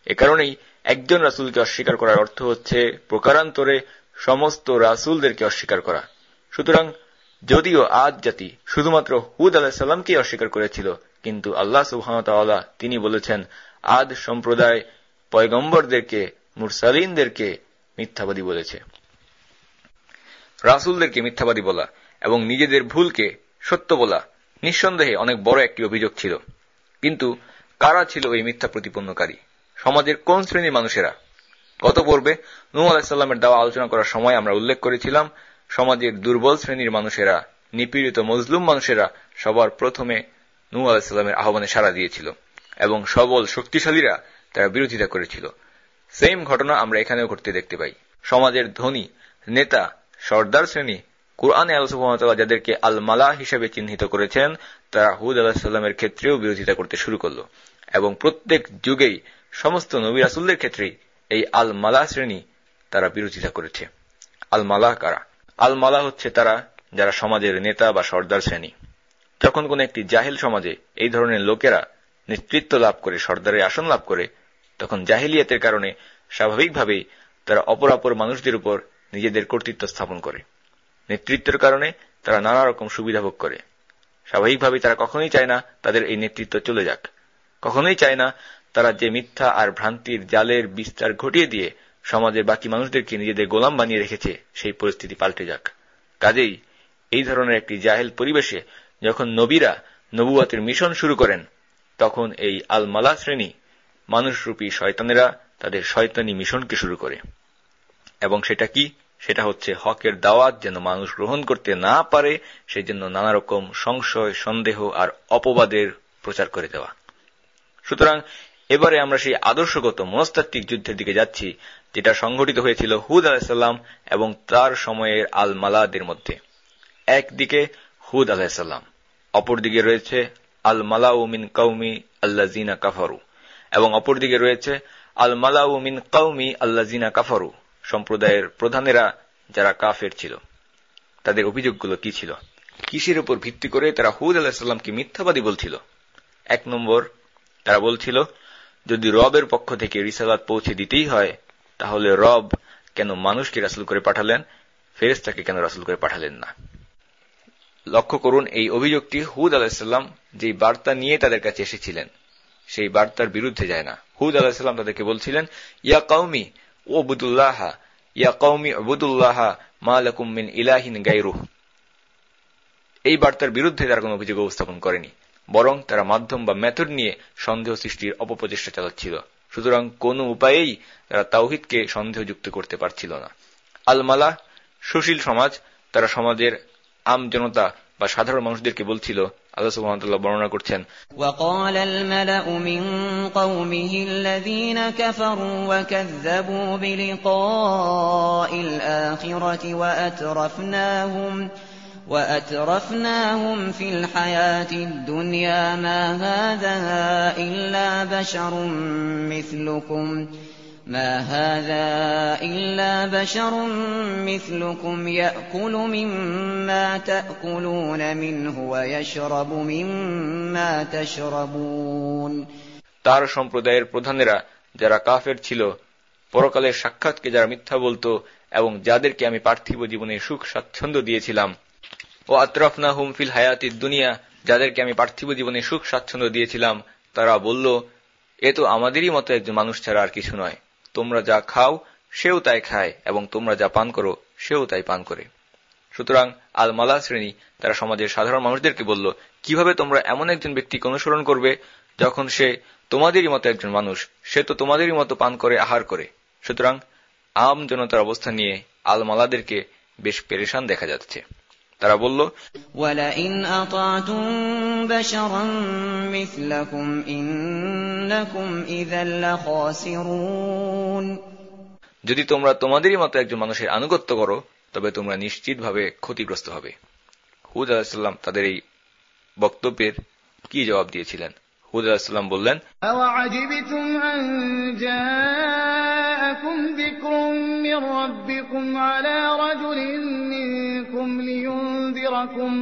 এ কারণেই একজন রাসুলকে অস্বীকার করার অর্থ হচ্ছে প্রকারান্তরে সমস্ত রাসুলদেরকে অস্বীকার করা। সুতরাং যদিও আজ জাতি শুধুমাত্র হুদ আলাহিসাল্লামকেই অস্বীকার করেছিল কিন্তু আল্লাহ সুহামতাল্লাহ তিনি বলেছেন, আদ সম্প্রদায় পয়গম্বরদেরকে, মুরসালিনদেরকে মিথ্যাবাদী বলেছে। রাসুলদেরকে মিথ্যাবাদী বলা এবং নিজেদের ভুলকে সত্য বলা নিঃসন্দেহে অনেক বড় একটি অভিযোগ ছিল। কিন্তু কারা ছিল এই মিথ্যা প্রতিপন্নকারী? সমাজের কোন শ্রেণির মানুষেরা? গত পর্বে নূ আলাহিসাল্লামের দেওয়া আলোচনা করার সময় আমরা উল্লেখ করেছিলাম, সমাজের দুর্বল শ্রেণির মানুষেরা, নিপীড়িত মজলুম মানুষেরা সবার প্রথমে নূ আলাহিসাল্লামের আহ্বানে সাড়া দিয়েছিল এবং সবল শক্তিশালীরা তারা বিরোধিতা করেছিল। সেম ঘটনা আমরা এখানেও ঘটতে দেখতে পাই। সমাজের ধনী নেতা, সর্দার শ্রেণি, কোরআনে আলোচনা যাদেরকে আল মালা হিসেবে চিহ্নিত করেছেন, তারা হুদ আলাহিসাল্লামের ক্ষেত্রেও বিরোধিতা করতে শুরু করল এবং প্রত্যেক যুগেই সমস্ত নবী রাসুলদের ক্ষেত্রেই এই আল মালা শ্রেণি তারা বিরোধিতা করেছে। আল মালা কারা? আল মালা হচ্ছে তারা যারা সমাজের নেতা বা সর্দার শ্রেণি। যখন কোন একটি জাহিল সমাজে এই ধরনের লোকেরা নেতৃত্ব লাভ করে সর্দারের আসন লাভ করে, তখন জাহিলিয়াতের কারণে স্বাভাবিকভাবেই তারা অপর অপর মানুষদের উপর নিজেদের কর্তৃত্ব স্থাপন করে। নেতৃত্বের কারণে তারা নানা রকম সুবিধা ভোগ করে। স্বাভাবিকভাবেই তারা কখনোই চায় না তাদের এই নেতৃত্ব চলে যাক। কখনোই চায় না তারা যে মিথ্যা আর ভ্রান্তির জালের বিস্তার ঘটিয়ে দিয়ে সমাজের বাকি মানুষদেরকে নিজেদের গোলাম বানিয়ে রেখেছে, সেই পরিস্থিতি পাল্টে যাক। কাজেই এই ধরনের একটি জাহেল পরিবেশে যখন নবীরা নবুয়াতের মিশন শুরু করেন, তখন এই আল মালা শ্রেণি মানুষরূপী শয়তানেরা তাদের শয়তানি মিশনকে শুরু করে। এবং সেটা কি? সেটা হচ্ছে হকের দাওয়াত যেন মানুষ গ্রহণ করতে না পারে সেই জন্য নানা রকম সংশয়, সন্দেহ আর অপবাদের প্রচার করে দেওয়া। সুতরাং এবারে আমরা সেই আদর্শগত মনস্তাত্ত্বিক যুদ্ধের দিকে যাচ্ছি, যেটা সংঘটিত হয়েছিল হুদ আলাহিসাল্লাম এবং তার সময়ের আল মালাদের মধ্যে। একদিকে হুদ আলাহিসাল্লাম অপরদিকে রয়েছে আল মালাউমিন কৌমি আল্লাজিনা কাফারু। এবং অপরদিকে রয়েছে আল মালাউমিন কৌমি আল্লাজিনা কাফারু। সম্প্রদায়ের প্রধানেরা যারা কাফের ছিল, তাদের অভিযোগগুলো কি ছিল? কিসের উপর ভিত্তি করে তারা হুদ আলাহিসাল্লামকে মিথ্যাবাদী বলছিল? এক নম্বর, তারা বলছিল, যদি রবের পক্ষ থেকে রিসালাত পৌঁছে দিতেই হয়, তাহলে রব কেন মানুষকে রাসুল করে পাঠালেন? ফেরেস্তাকে কেন রাসুল করে পাঠালেন না? লক্ষ্য করুন, এই অভিযোগটি হুদ আলাহিসাল্লাম যে বার্তা নিয়ে তাদের কাছে এসেছিলেন, সেই বার্তার বিরুদ্ধে যায় না। হুদ আলাহিসাল্লাম তাদেরকে বলছিলেন, ইয়া কৌমি ও বুদুল্লাহা ইয়া কৌমি অবুদুল্লাহা মালাকুমিন ইলাহিন গাইরুহ এই বার্তার বিরুদ্ধে তারা কোন অভিযোগ উপস্থাপন করেনি, বরং তারা মাধ্যম বা মেথড নিয়ে সন্দেহ সৃষ্টির অপপ্রচেষ্টা চালাচ্ছিল। সুতরাং কোন উপায়েই তারা তাওহিদকে সন্দেহযুক্ত করতে পারছিল না। আলমালা, সুশীল সমাজ, তারা সমাজের আম জনতা বা সাধারণ মানুষদেরকে বলছিল আল্লাহ সুবহানাহু বর্ণনা করছেন وقال الملأ من قومه الذين كفروا وكذبوا بلقاء الآخرة وأترفناهم وأترفناهم في الحياة الدنيا ما هذا إلا بشر مثلكم ما هذا إلا بشر مثلكم يأكل مما تأكلون منه ويشرب مما تشربون তার সম্প্রদায়ের প্রধানেরা যারা কাফের ছিল পরকালের সাক্ষাৎকে যারা মিথ্যা বলতো এবং যাদেরকে আমি পার্থিব জীবনে সুখ স্বাচ্ছন্দ্য দিয়েছিলাম ও আতরফনা হুম ফিল হায়াতি দুনিয়া যাদেরকে আমি পার্থিব জীবনে সুখ স্বাচ্ছন্দ্য দিয়েছিলাম তারা বলল এ তো আমাদেরই মতো একজন মানুষ ছাড়া আর কিছু নয় তোমরা যা খাও, সেও তাই খায়, এবং তোমরা যা পান করো, সেও তাই পান করে। সুতরাং আল মালা শ্রেণি, তারা সমাজের সাধারণ মানুষদেরকে বলল, কীভাবে তোমরা এমন একজন ব্যক্তিকে অনুসরণ করবে যখন সে তোমাদেরই মতো একজন মানুষ? সে তো তোমাদেরই মতো পান করে, আহার করে। সুতরাং আম জনতার অবস্থা নিয়ে আল মালাদেরকে বেশ পেরেশান দেখা যাচ্ছে। তারা বলল, ওয়ালা ইন আতাতুম بَشَرًا مِثْلَكُمْ إِنَّكُمْ إِذًا لَخَاسِرُونَ যদি তোমরা তোমাদেরই মতো একজন মানুষের আনুগত্য করো তবে তোমরা নিশ্চিতভাবে ক্ষতিগ্রস্ত হবে হুদ আলাহিসাল্লাম তাদের এই বক্তব্যের কি জবাব দিয়েছিলেন হুদ আলাহিসাল্লাম বললেন أَوَعَجِبْتُمْ أَن جَاءَكُمْ ذِكْرٌ مِّن رَّبِّكُمْ عَلَىٰ رَجُلٍ مِّنكُمْ لِيُنذِرَكُمْ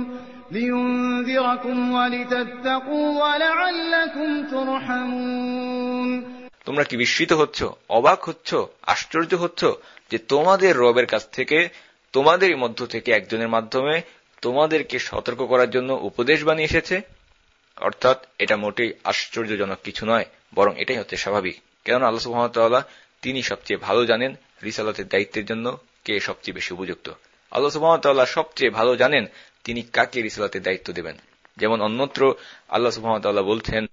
তোমরা কি বিস্মিত হচ্ছ, অবাক হচ্ছ, আশ্চর্য হচ্ছ যে তোমাদের রবের কাছ থেকে তোমাদের মধ্য থেকে একজনের মাধ্যমে তোমাদেরকে সতর্ক করার জন্য উপদেশ বানিয়ে এসেছে? অর্থাৎ এটা মোটেই আশ্চর্যজনক কিছু নয়, বরং এটাই হচ্ছে স্বাভাবিক। কেননা আল্লাহ সুহামতাল্লাহ তিনি সবচেয়ে ভালো জানেন, রিসালাতের দায়িত্বের জন্য কে সবচেয়ে বেশি উপযুক্ত। আল্লাহ সুহামতাল্লাহ সবচেয়ে ভালো জানেন তিনি কাকে রিসালাতের দায়িত্ব দেবেন? যেমন অন্যত্র আল্লাহ সুহামতাল্লাহ বলছেন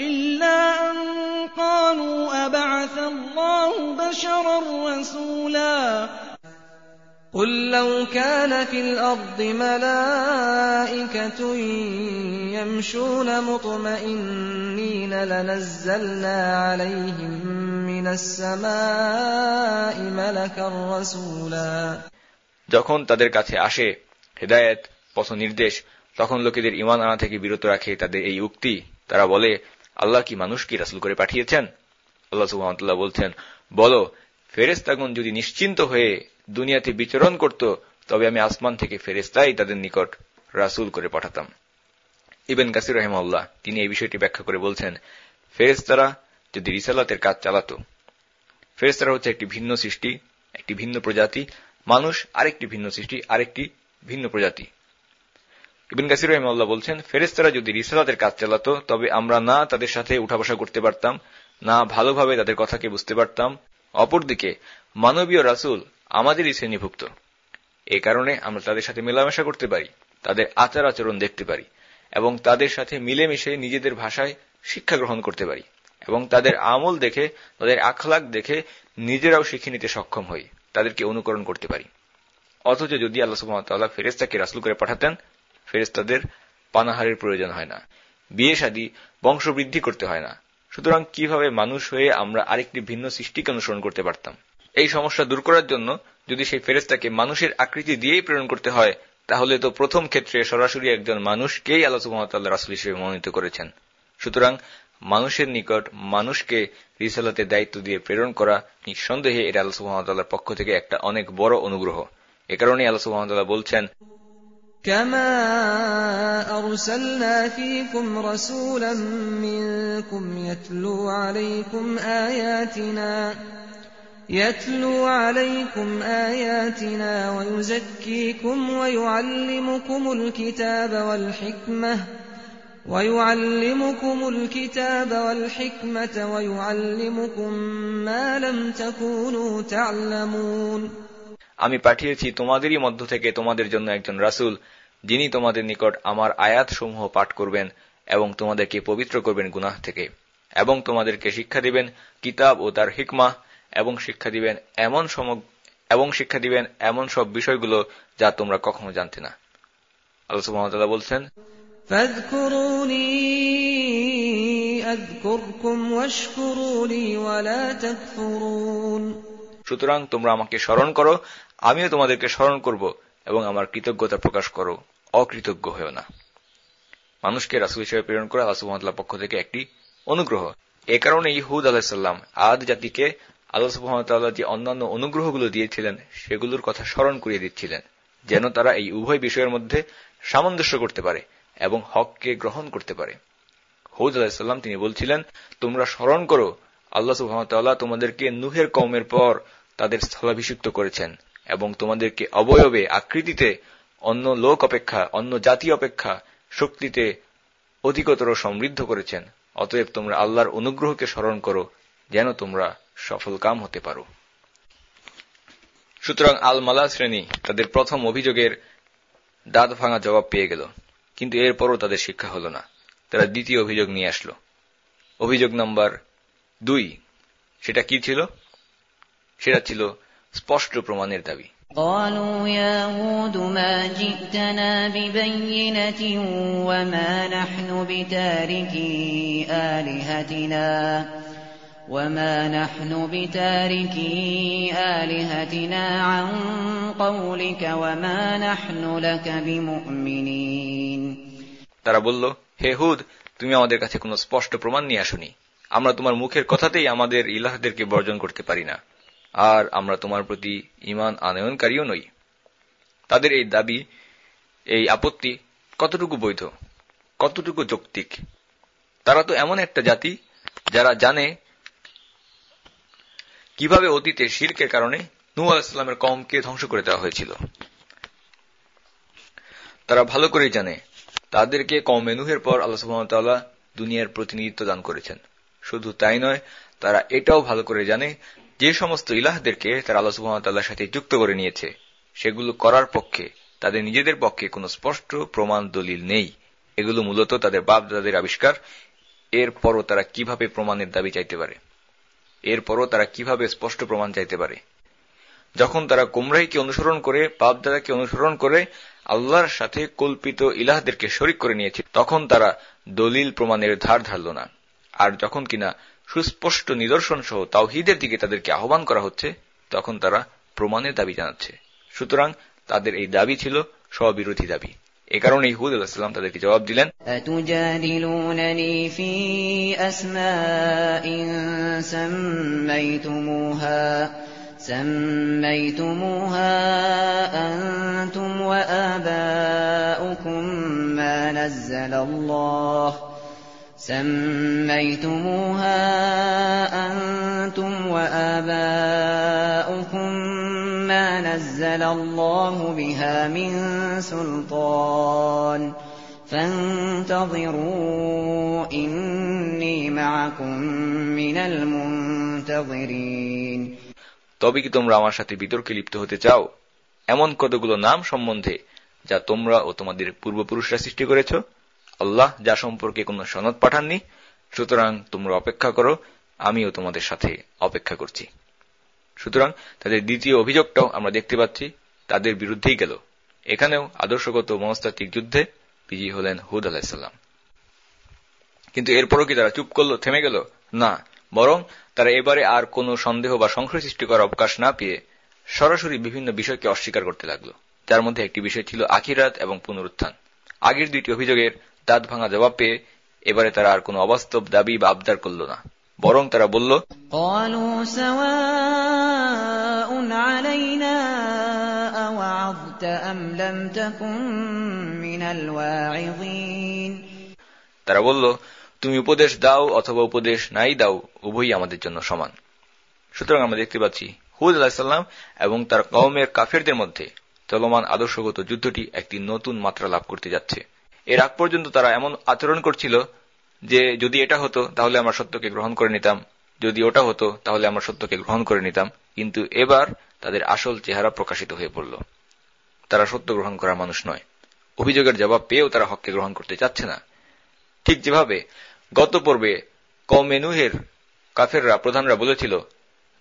ইল্লা قل لو كان في الأرض ملائكة يمشون مطمئنين لنزلنا عليهم من السماء ملكا رسولا যখন তাদের কাছে আসে হেদায়েত পথ নির্দেশ তখন লোকেদের ইমান আনা থেকে বিরত রাখে তাদের এই উক্তি তারা বলে আল্লাহ কি মানুষ কি রাসুল করে পাঠিয়েছেন আল্লাহ সুহামতুল্লাহ বলছেন বলো ফেরেস্তাগুন যদি নিশ্চিন্ত হয়ে দুনিয়াতে বিচরণ করত, তবে আমি আসমান থেকে ফেরেস্তাই তাদের নিকট রাসুল করে পাঠাতাম। ইবেন কাসির রহমাল্লাহ তিনি এই বিষয়টি ব্যাখ্যা করে বলছেন ফেরেস্তারা যদি রিসালাতের কাজ চালাত ফেরেস্তারা হচ্ছে একটি ভিন্ন সৃষ্টি, একটি ভিন্ন প্রজাতি, মানুষ আরেকটি ভিন্ন সৃষ্টি, আরেকটি ভিন্ন প্রজাতি। ইবিন কাসির রহমাল্লাহ বলছেন ফেরেস্তারা যদি রিসালাতের কাজ চালাতো, তবে আমরা না তাদের সাথে উঠা বসা করতে পারতাম, না ভালোভাবে তাদের কথাকে বুঝতে পারতাম। অপরদিকে, মানবীয় রাসুল আমাদেরই শ্রেণীভুক্ত। এ কারণে আমরা তাদের সাথে মেলামেশা করতে পারি, তাদের আচার আচরণ দেখতে পারি, এবং তাদের সাথে মিলেমিশে নিজেদের ভাষায় শিক্ষা গ্রহণ করতে পারি, এবং তাদের আমল দেখে, তাদের আখলাক দেখে নিজেরাও শিখে নিতে সক্ষম হই, তাদেরকে অনুকরণ করতে পারি। অথচ যদি আল্লাহ সুহামতাল্লাহ ফেরেস্তাকে রাসুল করে পাঠাতেন ফেরেস্তাদের পানাহারের প্রয়োজন হয় না বিয়ে শাদী বংশবৃদ্ধি করতে হয় না। সুতরাং কীভাবে মানুষ হয়ে আমরা আরেকটি ভিন্ন সৃষ্টিকে অনুসরণ করতে পারতাম? এই সমস্যা দূর করার জন্য যদি সেই ফেরেস্তাকে মানুষের আকৃতি দিয়েই প্রেরণ করতে হয় তাহলে তো প্রথম ক্ষেত্রে সরাসরি একজন মানুষকেই আল্লাহ সুহামতাল্লাহ রাসুল হিসেবে মনোনীত করেছেন সুতরাং মানুষের নিকট মানুষকে রিসালাতে দায়িত্ব দিয়ে প্রেরণ করা নিঃসন্দেহে এটা আল্লাহ সুহামতাল্লাহর পক্ষ থেকে একটা অনেক বড় অনুগ্রহ এ কারণে আল্লাহ সুহামতাল্লাহ বলছেন كما أرسلنا فيكم رسولا منكم يتلو عليكم آياتنا يتلو عليكم آياتنا ويزكيكم ويعلمكم الكتاب والحكمة ويعلمكم الكتاب والحكمة ويعلمكم ما لم تكونوا تعلمون আমি পাঠিয়েছি তোমাদেরই মধ্য থেকে তোমাদের জন্য একজন রাসুল যিনি তোমাদের নিকট আমার আয়াত সমূহ পাঠ করবেন এবং তোমাদেরকে পবিত্র করবেন গুনাহ থেকে এবং তোমাদেরকে শিক্ষা দিবেন কিতাব ও তার হিকমা এবং শিক্ষা দিবেন এমন এবং শিক্ষা দিবেন এমন সব বিষয়গুলো যা তোমরা কখনো জানতে না। আল্লাহ সুহামতাল্লাহ বলছেন সুতরাং তোমরা আমাকে স্মরণ করো আমিও তোমাদেরকে স্মরণ করব এবং আমার কৃতজ্ঞতা প্রকাশ করো অকৃতজ্ঞ হয়েও না। মানুষকে রাসুল হিসেবে প্রেরণ করা আল্লাহ সুহামতাল্লাহ পক্ষ থেকে একটি অনুগ্রহ। এ কারণে ইহুদ আলাহিসাল্লাম আদ জাতিকে আল্লাহ সুহামতাল্লাহ যে অন্যান্য অনুগ্রহগুলো দিয়েছিলেন, সেগুলোর কথা স্মরণ করিয়ে দিচ্ছিলেন, যেন তারা এই উভয় বিষয়ের মধ্যে সামঞ্জস্য করতে পারে এবং হককে গ্রহণ করতে পারে। হৌদ আলাহিসাল্লাম তিনি বলছিলেন, তোমরা স্মরণ করো, আল্লাহ সুহামতাল্লাহ তোমাদেরকে নুহের কমের পর তাদের স্থলাভিষিক্ত করেছেন এবং তোমাদেরকে অবয়বে, আকৃতিতে অন্য লোক অপেক্ষা, অন্য জাতি অপেক্ষা শক্তিতে অধিকতর সমৃদ্ধ করেছেন। অতএব তোমরা আল্লাহর অনুগ্রহকে স্মরণ করো, যেন তোমরা সফল কাম হতে পারো সুতরাং আল মালা শ্রেণী তাদের প্রথম অভিযোগের দাঁত ভাঙা জবাব পেয়ে গেল কিন্তু এরপরও তাদের শিক্ষা হল না তারা দ্বিতীয় অভিযোগ নিয়ে আসলো অভিযোগ নাম্বার দুই সেটা কি ছিল সেটা ছিল স্পষ্ট প্রমাণের দাবি قالوا يا هود ما جئتنا ببينة وما نحن بتاركي آلهتنا وما نحن بتاركي آلهتنا عن قولك وما نحن لك بمؤمنين তারা বলল হে হুদ তুমি আমাদের কাছে কোনো স্পষ্ট প্রমাণ নিয়ে আসনি আমরা তোমার মুখের কথাতেই আমাদের ইলাহদেরকে বর্জন করতে পারি না আর আমরা তোমার প্রতি ইমান আনয়নকারীও নই তাদের এই দাবি এই আপত্তি কতটুকু বৈধ কতটুকু যৌক্তিক তারা তো এমন একটা জাতি যারা জানে কীভাবে অতীতে শির্কের কারণে নু আলাহিসামের কমকে ধ্বংস করে দেওয়া হয়েছিল? তারা ভালো করেই জানে, তাদেরকে কমে নুহের পর আল্লাহ সুহামতাল্লাহ দুনিয়ার প্রতিনিধিত্ব দান করেছেন। শুধু তাই নয়, তারা এটাও ভালো করে জানে, যে সমস্ত ইলাহদেরকে তারা আল্লাহ সুহামতাল্লাহর সাথে যুক্ত করে নিয়েছে, সেগুলো করার পক্ষে, তাদের নিজেদের পক্ষে কোনো স্পষ্ট প্রমাণ দলিল নেই। এগুলো মূলত তাদের বাপ দাদের আবিষ্কার, এরপরও তারা কীভাবে প্রমাণের দাবি চাইতে পারে? এরপরও তারা কীভাবে স্পষ্ট প্রমাণ চাইতে পারে? যখন তারা কুমরাইকে অনুসরণ করে, বাপদাদাকে অনুসরণ করে, আল্লাহর সাথে কল্পিত ইলাহদেরকে শরিক করে নিয়েছে তখন তারা দলিল প্রমাণের ধার ধারল না। আর যখন কিনা সুস্পষ্ট নিদর্শন সহ তাওহিদের দিকে তাদেরকে আহ্বান করা হচ্ছে, তখন তারা প্রমাণের দাবি জানাচ্ছে। সুতরাং তাদের এই দাবি ছিল স্ববিরোধী দাবি। এ কারণে ইহুদ আলাহিসাম তাদেরকে জবাব দিলেন أتجادلونني في أسماء سميتموها سميتموها أنتم وآباؤكم ما نزل الله سميتموها أنتم وآباؤكم ما نزل نزل الله بها من سلطان فانتظروا إني معكم من المنتظرين তবে কি তোমরা আমার সাথে বিতর্কে লিপ্ত হতে চাও এমন কতগুলো নাম সম্বন্ধে যা তোমরা ও তোমাদের পূর্বপুরুষরা সৃষ্টি করেছ আল্লাহ যা সম্পর্কে কোনো সনদ পাঠাননি সুতরাং তোমরা অপেক্ষা করো আমিও তোমাদের সাথে অপেক্ষা করছি সুতরাং তাদের দ্বিতীয় অভিযোগটাও আমরা দেখতে পাচ্ছি, তাদের বিরুদ্ধেই গেল। এখানেও আদর্শগত মনস্তাত্ত্বিক যুদ্ধে বিজয়ী হলেন হুদ আলাহিসাল্লাম কিন্তু এরপরও কি তারা চুপ করল, থেমে গেল? না। বরং তারা এবারে আর কোনো সন্দেহ বা সংশয় সৃষ্টি করার অবকাশ না পেয়ে সরাসরি বিভিন্ন বিষয়কে অস্বীকার করতে লাগল। যার মধ্যে একটি বিষয় ছিল আখিরাত এবং পুনরুত্থান। আগের দুইটি অভিযোগের দাঁত ভাঙা জবাব পেয়ে এবারে তারা আর কোনো অবাস্তব দাবি বা আবদার করল না। বরং তারা বলল তারা বলল তুমি উপদেশ দাও অথবা উপদেশ নাই দাও উভয়ই আমাদের জন্য সমান। সুতরাং আমরা দেখতে পাচ্ছি হুদ আলাহিসাল্লাম এবং তার কওমের কাফেরদের মধ্যে চলমান আদর্শগত যুদ্ধটি একটি নতুন মাত্রা লাভ করতে যাচ্ছে। এর আগ পর্যন্ত তারা এমন আচরণ করছিল যে যদি এটা হতো, তাহলে আমরা সত্যকে গ্রহণ করে নিতাম। যদি ওটা হতো, তাহলে আমরা সত্যকে গ্রহণ করে নিতাম। কিন্তু এবার তাদের আসল চেহারা প্রকাশিত হয়ে পড়ল। তারা সত্য গ্রহণ করার মানুষ নয়। অভিযোগের জবাব পেয়েও তারা হককে গ্রহণ করতে চাচ্ছে না। ঠিক যেভাবে গত পর্বে কমেনুহের কাফেররা, প্রধানরা বলেছিল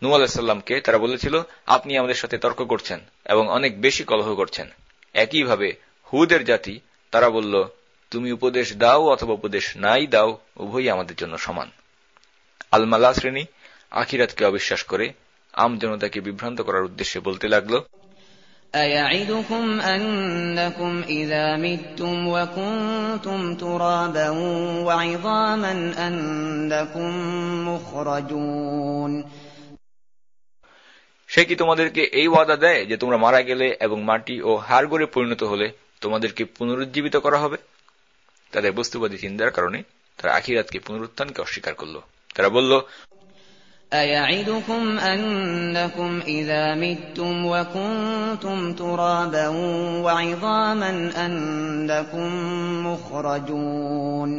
নু আলাহিসাল্লামকে তারা বলেছিল, আপনি আমাদের সাথে তর্ক করছেন এবং অনেক বেশি কলহ করছেন। একইভাবে হুদের জাতি, তারা বলল তুমি উপদেশ দাও অথবা উপদেশ নাই দাও উভয়ই আমাদের জন্য সমান। আলমালা শ্রেণি আখিরাতকে অবিশ্বাস করে আম জনতাকে বিভ্রান্ত করার উদ্দেশ্যে বলতে লাগল সে কি তোমাদেরকে এই ওয়াদা দেয় যে তোমরা মারা গেলে এবং মাটি ও হাড়গড়ে পরিণত হলে তোমাদেরকে পুনরুজ্জীবিত করা হবে? তাদের বস্তুবাদী চিন্তার কারণে তারা আখিরাতকে পুনরুত্থানকে অস্বীকার করল তারা বলল أيعدكم أنكم إذا متم وكنتم ترابا وعظاما أنكم مخرجون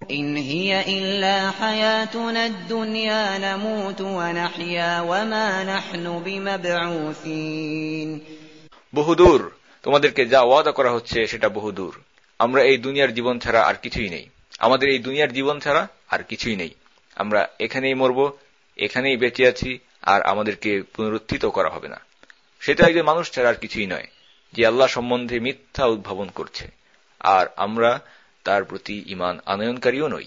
إن هي إلا حياتنا الدنيا نموت ونحيا وما نحن بمبعوثين বহুদূর তোমাদেরকে যা ওয়াদা করা হচ্ছে সেটা বহুদূর আমরা এই দুনিয়ার জীবন ছাড়া আর কিছুই নেই। আমাদের এই দুনিয়ার জীবন ছাড়া আর কিছুই নেই। আমরা এখানেই মরব, এখানেই বেঁচে আছি, আর আমাদেরকে পুনরুত্থিত করা হবে না। সেটা একজন মানুষ ছাড়া আর কিছুই নয়, যে আল্লাহ সম্বন্ধে মিথ্যা উদ্ভাবন করছে, আর আমরা তার প্রতি ইমান আনয়নকারীও নই।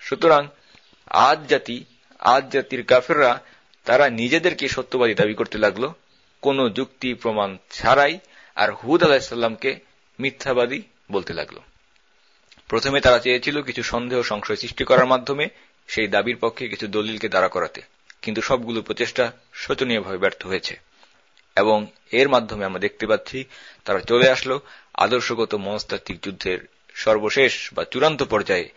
সুতরাং আজ জাতি, আজ জাতির কাফেররা, তারা নিজেদেরকে সত্যবাদী দাবি করতে লাগল। কোন যুক্তি, প্রমাণ ছাড়াই আর হুদ আলাহিসাল্লামকে মিথ্যাবাদী বলতে লাগল। প্রথমে তারা চেয়েছিল কিছু সন্দেহ সংশয় সৃষ্টি করার মাধ্যমে সেই দাবির পক্ষে কিছু দলিলকে দাঁড়া করাতে, কিন্তু সবগুলো প্রচেষ্টা শোচনীয়ভাবে ব্যর্থ হয়েছে। এবং এর মাধ্যমে আমরা দেখতে পাচ্ছি, তারা চলে আসলো আদর্শগত মনস্তাত্ত্বিক যুদ্ধের সর্বশেষ বা চূড়ান্ত পর্যায়ে,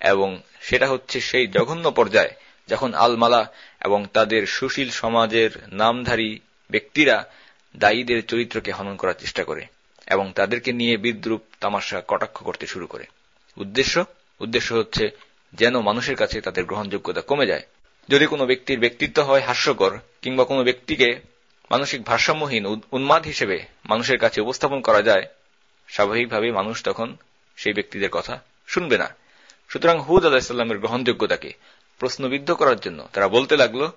এবং সেটা হচ্ছে সেই জঘন্য পর্যায়ে যখন আলমালা এবং তাদের সুশীল সমাজের নামধারী ব্যক্তিরা দায়ীদের চরিত্রকে হনন করার চেষ্টা করে। এবং তাদেরকে নিয়ে বিদ্রুপ তামাশা কটাক্ষ করতে শুরু করে। উদ্দেশ্য? উদ্দেশ্য হচ্ছে যেন মানুষের কাছে তাদের গ্রহণযোগ্যতা কমে যায়। যদি কোনো ব্যক্তির ব্যক্তিত্ব হয় হাস্যকর, কিংবা কোনো ব্যক্তিকে মানসিক ভারসাম্যহীন উন্মাদ হিসেবে মানুষের কাছে উপস্থাপন করা যায় স্বাভাবিকভাবে মানুষ তখন সেই ব্যক্তিদের কথা শুনবে না। সুতরাং হুদ আলাহিসাল্লামের গ্রহণযোগ্যতাকে প্রশ্নবিদ্ধ করার জন্য। তারা বলতে লাগল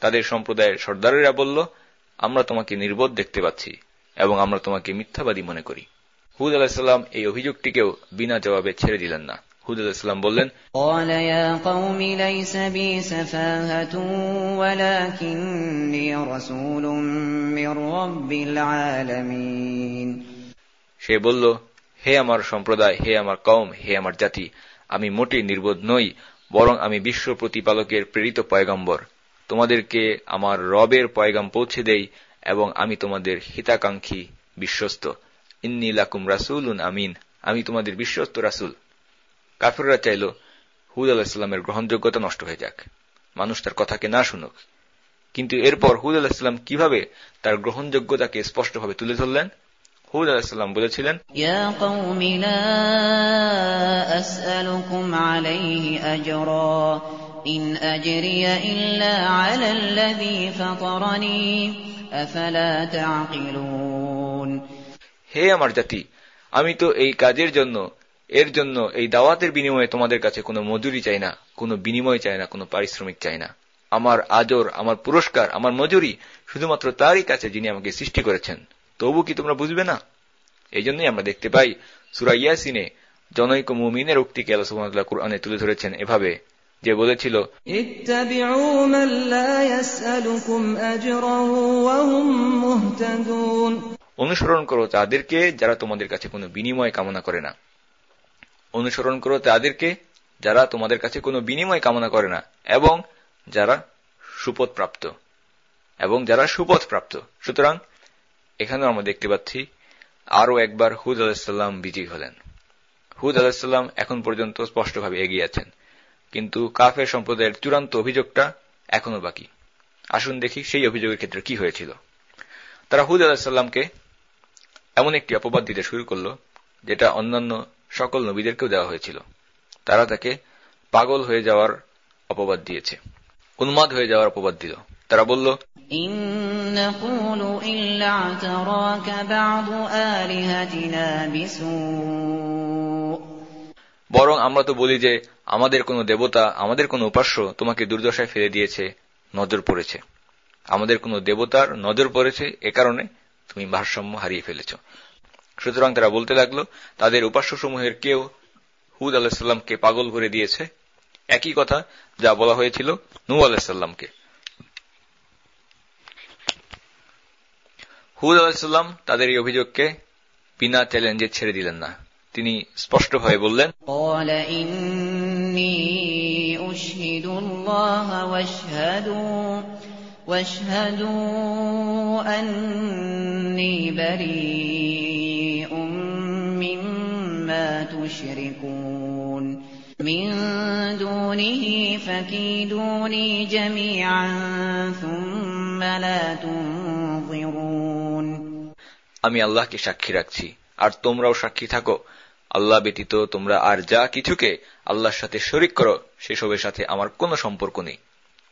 তাদের সম্প্রদায়ের সর্দারেরা বলল আমরা তোমাকে নির্বোধ দেখতে পাচ্ছি এবং আমরা তোমাকে মিথ্যাবাদী মনে করি। হুদ আলাহিসাল্লাম এই অভিযোগটিকেও বিনা জবাবে ছেড়ে দিলেন না। হুদ ইসলাম বললেন সে বলল হে আমার সম্প্রদায় হে আমার কম হে আমার জাতি আমি মোটে নির্বোধ নই বরং আমি বিশ্ব প্রতিপালকের প্রেরিত পয়গম্বর। তোমাদেরকে আমার রবের পয়গাম পৌঁছে দেই এবং আমি তোমাদের হিতাকাঙ্ক্ষী বিশ্বস্ত। ইন্নি লাকুম রাসুল আমিন আমি তোমাদের বিশ্বস্ত রাসুল। কাফিররা চাইল হুদ আলাহিসাল্লামের গ্রহণযোগ্যতা নষ্ট হয়ে যাক। মানুষ তার কথাকে না শুনুক। কিন্তু এরপর হুদ আলাহিসাম কীভাবে তার গ্রহণযোগ্যতাকে স্পষ্টভাবে তুলে ধরলেন? হুদ আলাহিসাল্লাম বলেছিলেন হে আমার জাতি আমি তো এই কাজের জন্য এর জন্য এই দাওয়াতের বিনিময়ে তোমাদের কাছে কোনো মজুরি চাই না কোনো বিনিময় চাই না কোনো পারিশ্রমিক চাই না। আমার আজর আমার পুরস্কার আমার মজুরি শুধুমাত্র তারই কাছে যিনি আমাকে সৃষ্টি করেছেন। তবু কি তোমরা বুঝবে না? এই জন্যই আমরা দেখতে পাই সুরাইয়াসিনে জনৈক মুমিনের উক্তিকে আল্লাহ সুবহানাহু কুরআনে তুলে ধরেছেন এভাবে যে বলেছিল অনুসরণ করো তাদেরকে যারা তোমাদের কাছে কোনো বিনিময় কামনা করে না। অনুসরণ করো তাদেরকে যারা তোমাদের কাছে কোনো বিনিময় কামনা করে না, এবং যারা সুপথ প্রাপ্ত, এবং যারা সুপথ প্রাপ্ত। সুতরাং এখানেও আমরা দেখতে পাচ্ছি, আরও একবার হুদ আলাহিসাল্লাম বিজয়ী হলেন। হুদ আলাহিসাল্লাম এখন পর্যন্ত স্পষ্টভাবে এগিয়ে আছেন, কিন্তু কাফের সম্প্রদায়ের চূড়ান্ত অভিযোগটা এখনও বাকি। আসুন দেখি সেই অভিযোগের ক্ষেত্রে কি হয়েছিল। তারা হুদ আলাহিসাল্লামকে এমন একটি অপবাদ দিতে শুরু করল, যেটা অন্যান্য সকল নবীদেরকেও দেওয়া হয়েছিল। তারা তাকে পাগল হয়ে যাওয়ার অপবাদ দিয়েছে। উন্মাদ হয়ে যাওয়ার অপবাদ দিল। তারা বলল বরং আমরা তো বলি যে আমাদের কোন দেবতা আমাদের কোন উপাস্য তোমাকে দুর্দশায় ফেলে দিয়েছে নজর পড়েছে। আমাদের কোন দেবতার নজর পড়েছে এ কারণে তুমি ভারসাম্য হারিয়ে ফেলেছ। সুতরাং তারা বলতে লাগল, তাদের উপাস্যসমূহের কেউ হুদ আলাহিসাল্লামকে পাগল করে দিয়েছে? একই কথা যা বলা হয়েছিল নু আলাহিসাল্লামকে হুদ আলাহিসাল্লাম তাদের এই অভিযোগকে বিনা চ্যালেঞ্জে ছেড়ে দিলেন না। তিনি স্পষ্টভাবে বললেন ইন্নি واشهدوا واشهدوا أني بريء مما تشركون من دونه فكيدوني جميعا ثم لا تنظرون আমি আল্লাহকে সাক্ষী রাখছি আর তোমরাও সাক্ষী থাকো আল্লাহ ব্যতীত তোমরা আর যা কিছুকে আল্লাহর সাথে শরিক করো সেসবের সাথে আমার কোনো সম্পর্ক নেই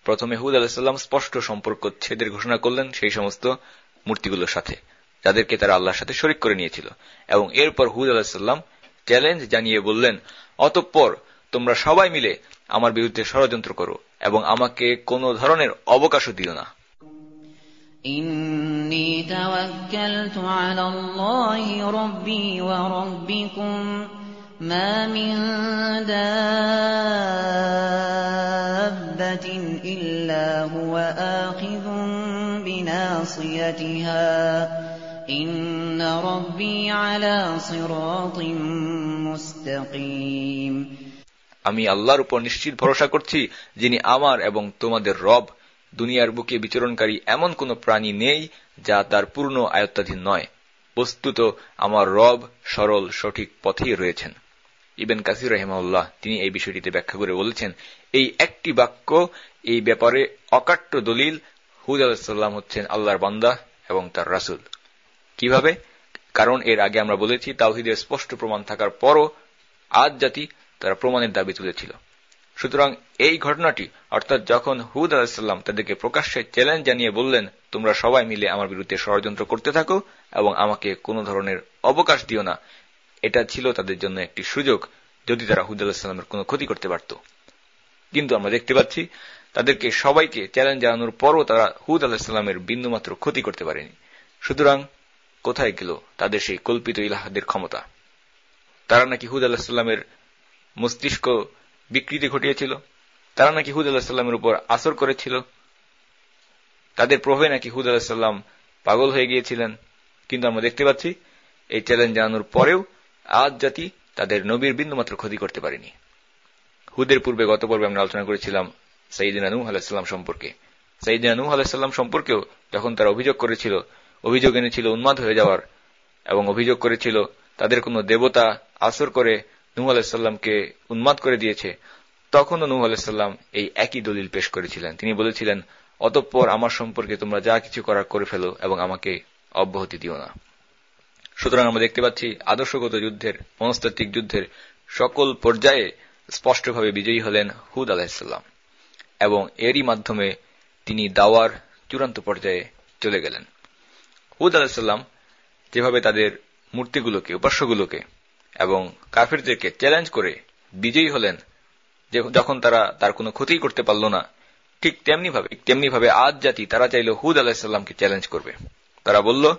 প্রথমে হুদ আলাহিসাল্লাম স্পষ্ট সম্পর্ক ছেদের ঘোষণা করলেন সেই সমস্ত মূর্তিগুলোর সাথে যাদেরকে তারা আল্লাহর সাথে শরিক করে নিয়েছিল এবং এরপর হুদ আলাহিসাল্লাম চ্যালেঞ্জ জানিয়ে বললেন অতঃপর তোমরা সবাই মিলে আমার বিরুদ্ধে ষড়যন্ত্র করো এবং আমাকে কোনো ধরনের অবকাশও দিও না إني توكلت على الله ربي وربكم ما من دابة إلا هو آخذ بناصيتها إن ربي على صراط مستقيم আমি আল্লাহর উপর নিশ্চিত ভরসা করছি যিনি আমার এবং তোমাদের রব দুনিয়ার বুকে বিচরণকারী এমন কোন প্রাণী নেই যা তার পূর্ণ আয়ত্তাধীন নয় বস্তুত আমার রব সরল সঠিক পথেই রয়েছেন ইবেন কাসির রহমাউল্লাহ তিনি এই বিষয়টিতে ব্যাখ্যা করে বলেছেন, এই একটি বাক্য এই ব্যাপারে অকাট্য দলিল, হুদ আলাহিসাল্লাম হচ্ছেন আল্লাহর বান্দা এবং তার রাসুল। কীভাবে? কারণ এর আগে আমরা বলেছি, তাওহিদের স্পষ্ট প্রমাণ থাকার পরও আজ জাতি তারা প্রমাণের দাবি তুলেছিল। সুতরাং এই ঘটনাটি, অর্থাৎ যখন হুদ আলাহিসাল্লাম তাদেরকে প্রকাশ্যে চ্যালেঞ্জ জানিয়ে বললেন, তোমরা সবাই মিলে আমার বিরুদ্ধে ষড়যন্ত্র করতে থাকো এবং আমাকে কোনো ধরনের অবকাশ দিও না এটা ছিল তাদের জন্য একটি সুযোগ যদি তারা হুদ কোনো ক্ষতি করতে পারত। কিন্তু আমরা দেখতে পাচ্ছি তাদেরকে সবাইকে চ্যালেঞ্জ জানানোর পরও তারা হুদ আলাহিসাল্লামের বিন্দুমাত্র ক্ষতি করতে পারেনি। সুতরাং কোথায় গেল তাদের সেই কল্পিত ইলাহাদের ক্ষমতা? তারা নাকি হুদ আলাহিসাল্লামের মস্তিষ্ক বিকৃতি ঘটিয়েছিল? তারা নাকি হুদ আলাহিসাল্লামের উপর আসর করেছিল? তাদের প্রভাবে নাকি হুদ আলাহিসাল্লাম পাগল হয়ে গিয়েছিলেন? কিন্তু আমরা দেখতে পাচ্ছি এই চ্যালেঞ্জ জানানোর পরেও আজ জাতি তাদের নবীর বিন্দুমাত্র ক্ষতি করতে পারেনি। হুদের পূর্বে গত পর্বে আমরা আলোচনা করেছিলাম সাইদিন নূহ আলাহিসাল্লাম সম্পর্কে। সাইদিনা নূহ আলাহিসাল্লাম সম্পর্কেও যখন তারা অভিযোগ করেছিল, অভিযোগ এনেছিল উন্মাদ হয়ে যাওয়ার এবং অভিযোগ করেছিল তাদের কোন দেবতা আসর করে নূহ আলাহিসাল্লামকে উন্মাদ করে দিয়েছে, তখনও নূহ আলাহিসাল্লাম এই একই দলিল পেশ করেছিলেন। তিনি বলেছিলেন, অতঃপর আমার সম্পর্কে তোমরা যা কিছু করার করে ফেলো এবং আমাকে অব্যাহতি দিও না। সুতরাং আমরা দেখতে পাচ্ছি আদর্শগত যুদ্ধের, মনস্তাত্ত্বিক যুদ্ধের সকল পর্যায়ে স্পষ্টভাবে বিজয়ী হলেন হুদ আলাহিসাল্লাম এবং এরই মাধ্যমে তিনি দাওয়ার চূড়ান্ত পর্যায়ে চলে গেলেন। হুদ আলাহিসাল্লাম যেভাবে তাদের মূর্তিগুলোকে, উপাস্যগুলোকে এবং কাফিরদেরকে চ্যালেঞ্জ করে বিজয়ী হলেন যখন তারা তার কোনো ক্ষতি করতে পারল না, ঠিক তেমনিভাবে তেমনিভাবে আজ জাতি তারা চাইল হুদ আলাহিসাল্লামকে চ্যালেঞ্জ করবে। তারা বলল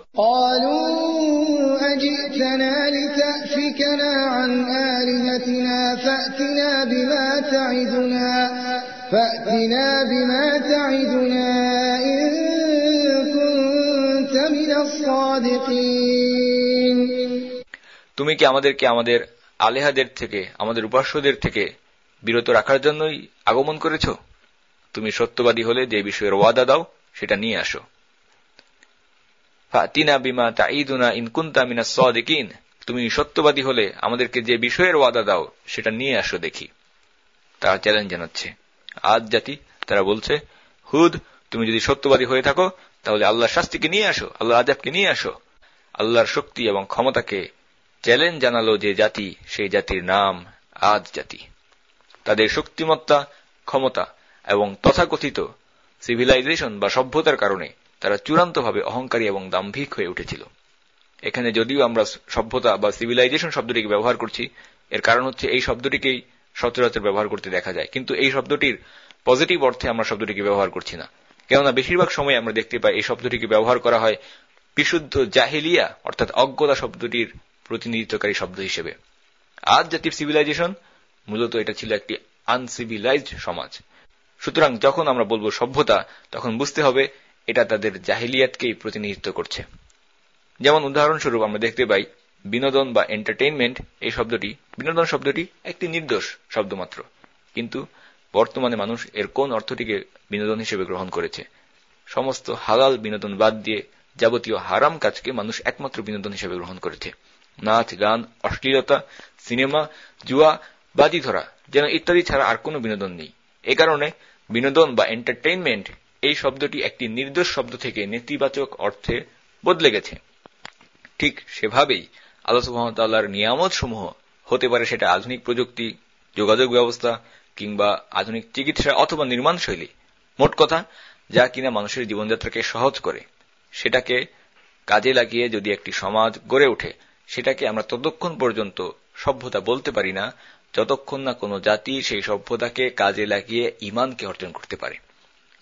তুমি কি আমাদেরকে আমাদের আলেহাদের থেকে আমাদের উপাস্যদের থেকে বিরত রাখার জন্যই আগমন করেছ? তুমি সত্যবাদী হলে যে বিষয়ের ওয়াদা দাও সেটা নিয়ে আসো। তুমি সত্যবাদী হলে আমাদেরকে যে বিষয়ের ওয়াদা দাও, সেটা নিয়ে আসো দেখি। তারা চ্যালেঞ্জ জানাচ্ছে। আজ জাতি, তারা বলছে, হুদ, তুমি যদি সত্যবাদী হয়ে থাকো, তাহলে আল্লাহর শাস্তিকে নিয়ে আসো আল্লাহ আজাবকে নিয়ে আসো। আল্লাহর শক্তি এবং ক্ষমতাকে চ্যালেঞ্জ জানালো যে জাতি, সেই জাতির নাম আজ জাতি। তাদের শক্তিমত্তা, ক্ষমতা এবং তথাকথিত সিভিলাইজেশন বা সভ্যতার কারণে তারা চূড়ান্তভাবে অহংকারী এবং দাম্ভিক হয়ে উঠেছিল। এখানে যদিও আমরা সভ্যতা বা সিভিলাইজেশন শব্দটিকে ব্যবহার করছি, এর কারণ হচ্ছে এই শব্দটিকেই সচরাচর ব্যবহার করতে দেখা যায়। কিন্তু এই শব্দটির পজিটিভ অর্থে আমরা শব্দটিকে ব্যবহার করছি না। কেননা বেশিরভাগ সময় আমরা দেখতে পাই এই শব্দটিকে ব্যবহার করা হয় বিশুদ্ধ জাহেলিয়া, অর্থাৎ অজ্ঞতা শব্দটির প্রতিনিধিত্বকারী শব্দ হিসেবে। আজ জাতির সিভিলাইজেশন মূলত এটা ছিল একটি আনসিভিলাইজড সমাজ। সুতরাং যখন আমরা বলব সভ্যতা, তখন বুঝতে হবে এটা তাদের জাহিলিয়াতকেই প্রতিনিধিত্ব করছে। যেমন উদাহরণস্বরূপ আমরা দেখতে পাই, বিনোদন বা এন্টারটেইনমেন্ট এই শব্দটি, বিনোদন শব্দটি একটি নির্দোষ শব্দমাত্র। কিন্তু বর্তমানে মানুষ এর কোন অর্থটিকে বিনোদন হিসেবে গ্রহণ করেছে? সমস্ত হালাল বিনোদন বাদ দিয়ে যাবতীয় হারাম কাজকে মানুষ একমাত্র বিনোদন হিসেবে গ্রহণ করেছে। নাচ, গান, অশ্লীলতা, সিনেমা, জুয়া বাজি ধরা যেন ইত্যাদি ছাড়া আর কোনো বিনোদন নেই। এ কারণে বিনোদন বা এন্টারটেইনমেন্ট এই শব্দটি একটি নির্দোষ শব্দ থেকে নেতিবাচক অর্থে বদলে গেছে। ঠিক সেভাবেই আল্লাহ সুহামতাল্লাহর নিয়ামত সমূহ হতে পারে সেটা আধুনিক প্রযুক্তি, যোগাযোগ ব্যবস্থা কিংবা আধুনিক চিকিৎসা অথবা নির্মাণ শৈলী। মোট কথা, যা কিনা মানুষের জীবনযাত্রাকে সহজ করে, সেটাকে কাজে লাগিয়ে যদি একটি সমাজ গড়ে ওঠে, সেটাকে আমরা ততক্ষণ পর্যন্ত সভ্যতা বলতে পারি না, যতক্ষণ না কোনো জাতি সেই সভ্যতাকে কাজে লাগিয়ে ইমানকে অর্জন করতে পারে।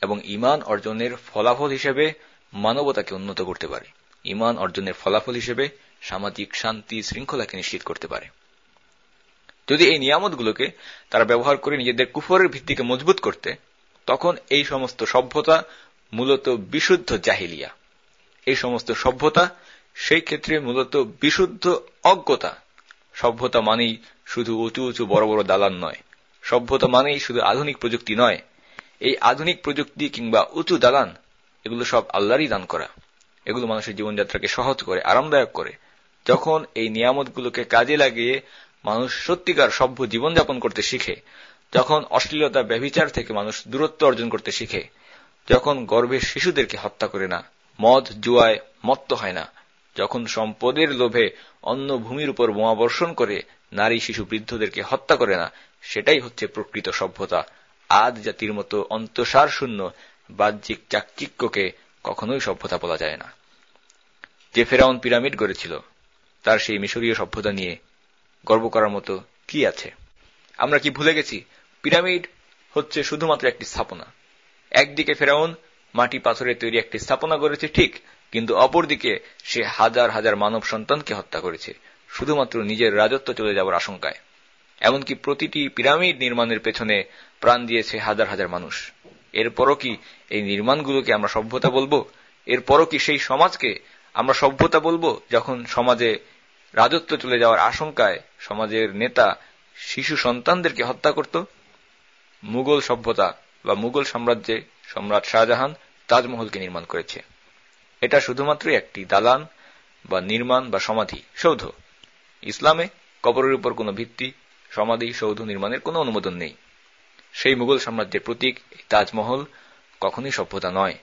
এবং ইমান অর্জনের ফলাফল হিসেবে মানবতাকে উন্নত করতে পারে। ইমান অর্জনের ফলাফল হিসেবে সামাজিক শান্তি, শৃঙ্খলাকে নিশ্চিত করতে পারে। যদি এই নিয়ামতগুলোকে তারা ব্যবহার করে নিজেদের কুফরের ভিত্তিকে মজবুত করতে, তখন এই সমস্ত সভ্যতা মূলত বিশুদ্ধ জাহিলিয়া। এই সমস্ত সভ্যতা, সেই ক্ষেত্রে মূলত বিশুদ্ধ অজ্ঞতা। সভ্যতা মানেই শুধু উঁচু উঁচু বড় বড় দালান নয়। সভ্যতা মানেই শুধু আধুনিক প্রযুক্তি নয় এই আধুনিক প্রযুক্তি কিংবা উঁচু দালান, এগুলো সব আল্লাহরই দান করা। এগুলো মানুষের জীবনযাত্রাকে সহজ করে, আরামদায়ক করে। যখন এই নিয়ামতগুলোকে কাজে লাগিয়ে মানুষ সত্যিকার সভ্য জীবনযাপন করতে শিখে, যখন অশ্লীলতা ব্যভিচার থেকে মানুষ দূরত্ব অর্জন করতে শিখে, যখন গর্ভের শিশুদেরকে হত্যা করে না, মদ, জুয়ায় মত্ত হয় না, যখন সম্পদের লোভে অন্য ভূমির উপর বোমাবর্ষণ করে নারী শিশু বৃদ্ধদেরকে হত্যা করে না, সেটাই হচ্ছে প্রকৃত সভ্যতা। আদ জাতির মতো অন্তঃসার শূন্য বাহ্যিক চাকচিক্যকে কখনোই সভ্যতা বলা যায় না। যে ফেরাউন পিরামিড গড়েছিল, তার সেই মিশরীয় সভ্যতা নিয়ে গর্ব করার মতো কি আছে? আমরা কি ভুলে গেছি? পিরামিড হচ্ছে শুধুমাত্র একটি স্থাপনা। একদিকে ফেরাউন মাটি পাথরের তৈরি একটি স্থাপনা করেছে ঠিক, কিন্তু অপরদিকে সে হাজার হাজার মানব সন্তানকে হত্যা করেছে, শুধুমাত্র নিজের রাজত্ব চলে যাওয়ার আশঙ্কায়। এমনকি প্রতিটি পিরামিড নির্মাণের পেছনে প্রাণ দিয়েছে হাজার হাজার মানুষ। এরপরও কি এই নির্মাণগুলোকে আমরা সভ্যতা বলব? এরপরও কি সেই সমাজকে আমরা সভ্যতা বলব? যখন সমাজে রাজত্ব চলে যাওয়ার আশঙ্কায় সমাজের নেতা শিশু সন্তানদেরকে হত্যা করত? মুঘল সভ্যতা বা মুঘল সাম্রাজ্যে সম্রাট শাহজাহান তাজমহলকে নির্মাণ করেছে। এটা শুধুমাত্র একটি দালান বা নির্মাণ বা সমাধি, সৌধ। ইসলামে কবরের উপর কোনো ভিত্তি সমাধি সৌধ নির্মাণের কোনো অনুমোদন নেই। সেই মুঘল সাম্রাজ্যের প্রতীক তাজমহল কখনই সভ্যতা নয়।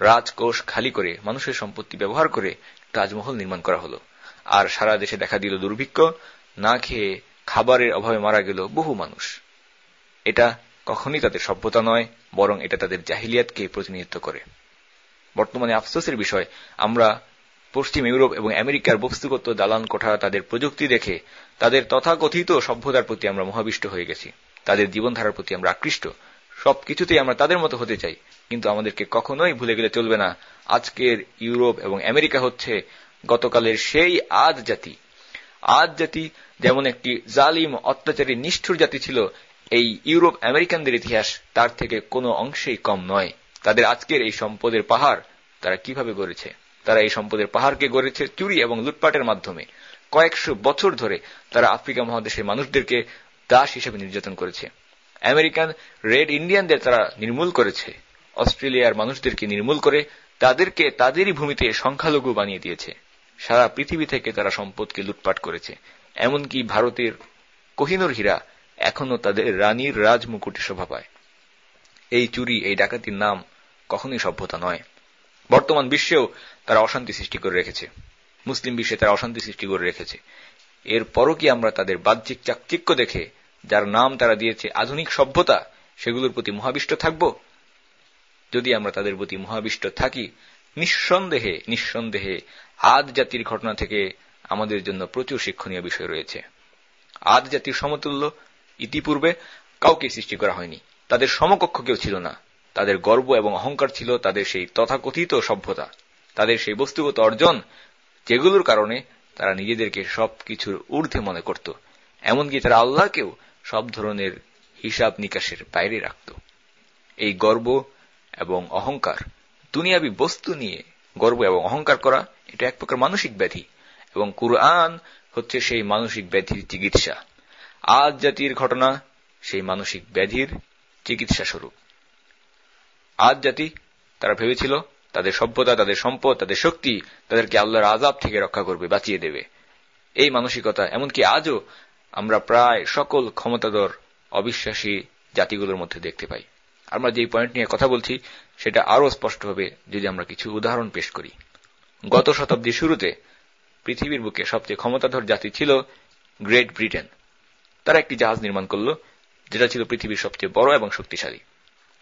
রাজকোষ খালি করে মানুষের সম্পত্তি ব্যবহার করে তাজমহল নির্মাণ করা হলো। আর সারা দেশে দেখা দিল দুর্ভিক্ষ, না খেয়ে খাবারের অভাবে মারা গেল বহু মানুষ। এটা কখনই তাদের সভ্যতা নয়, বরং এটা তাদের জাহিলিয়াতকে প্রতিনিধিত্ব করে। বর্তমানে আফসোসের বিষয়, আমরা পশ্চিম ইউরোপ এবং আমেরিকার বস্তুগত দালান কোঠা তাদের প্রযুক্তি দেখে তাদের তথাকথিত সভ্যতার প্রতি আমরা মহাবিষ্ট হয়ে গেছি। তাদের জীবনধারার প্রতি আমরা আকৃষ্ট। সবকিছুতেই আমরা তাদের মতো হতে চাই। কিন্তু আমাদেরকে কখনোই ভুলে গেলে চলবে না। আজকের ইউরোপ এবং আমেরিকা হচ্ছে গতকালের সেই আজ জাতি। আজ জাতি যেমন একটি জালিম, অত্যাচারী, নিষ্ঠুর জাতি ছিল, এই ইউরোপ আমেরিকানদের ইতিহাস তার থেকে কোনো অংশেই কম নয়। তাদের আজকের এই সম্পদের পাহাড় তারা কীভাবে গড়েছে? তারা এই সম্পদের পাহাড়কে গড়েছে চুরি এবং লুটপাটের মাধ্যমে। কয়েকশো বছর ধরে তারা আফ্রিকা মহাদেশের মানুষদেরকে দাস হিসেবে নির্যাতন করেছে। আমেরিকান, রেড ইন্ডিয়ানদের তারা নির্মূল করেছে। অস্ট্রেলিয়ার মানুষদেরকে নির্মূল করে তাদেরকে তাদেরই ভূমিতে সংখ্যালঘু বানিয়ে দিয়েছে। সারা পৃথিবী থেকে তারা সম্পদকে লুটপাট করেছে। এমনকি ভারতের কোহিনুর হীরা এখনও তাদের রানীর রাজমুকুটে শোভা পায়। এই চুরি, এই ডাকাতির নাম কখনোই সভ্যতা নয়। বর্তমান বিশ্বেও তারা অশান্তি সৃষ্টি করে রেখেছে। মুসলিম বিশ্বে তারা অশান্তি সৃষ্টি করে রেখেছে। এরপরও কি আমরা তাদের বাহ্যিক চাকচিক্য দেখে, যার নাম তারা দিয়েছে আধুনিক সভ্যতা, সেগুলোর প্রতি মহাবিষ্ট থাকব? যদি আমরা তাদের প্রতি মহাবিষ্ট থাকি, নিঃসন্দেহে নিঃসন্দেহে আদ জাতির ঘটনা থেকে আমাদের জন্য প্রচুর শিক্ষণীয় বিষয় রয়েছে। আদ জাতির সমতুল্য, ইতিপূর্বে কাউকে সৃষ্টি করা হয়নি। তাদের সমকক্ষ কেউ ছিল না। তাদের গর্ব এবং অহংকার ছিল তাদের সেই তথাকথিত সভ্যতা। তাদের সেই বস্তুগত অর্জন যেগুলোর কারণে তারা নিজেদেরকে সবকিছুর ঊর্ধ্বে মনে করত। এমনকি তারা আল্লাহকেও সব ধরনের হিসাব নিকাশের বাইরে রাখত। এই গর্ব এবং অহংকার, দুনিয়াবি বস্তু নিয়ে গর্ব এবং অহংকার করা, এটা এক প্রকার মানসিক ব্যাধি এবং কুরআন হচ্ছে সেই মানসিক ব্যাধির চিকিৎসা। আজ জাতির ঘটনা সেই মানসিক ব্যাধির চিকিৎসা স্বরূপ আজ জাতি, তারা ভেবেছিল তাদের সভ্যতা, তাদের সম্পদ, তাদের শক্তি, তাদেরকে আল্লাহর আজাব থেকে রক্ষা করবে, বাঁচিয়ে দেবে। এই মানসিকতা, এমনকি আজও আমরা প্রায় সকল ক্ষমতাধর, অবিশ্বাসী জাতিগুলোর মধ্যে দেখতে পাই। আমরা যে পয়েন্ট নিয়ে কথা বলছি, সেটা আরও স্পষ্ট হবে যদি আমরা কিছু উদাহরণ পেশ করি। গত শতাব্দীর শুরুতে পৃথিবীর বুকে সবচেয়ে ক্ষমতাধর জাতি ছিল গ্রেট ব্রিটেন। তারা একটি জাহাজ নির্মাণ করল, যেটা ছিল পৃথিবীর সবচেয়ে বড় এবং শক্তিশালী।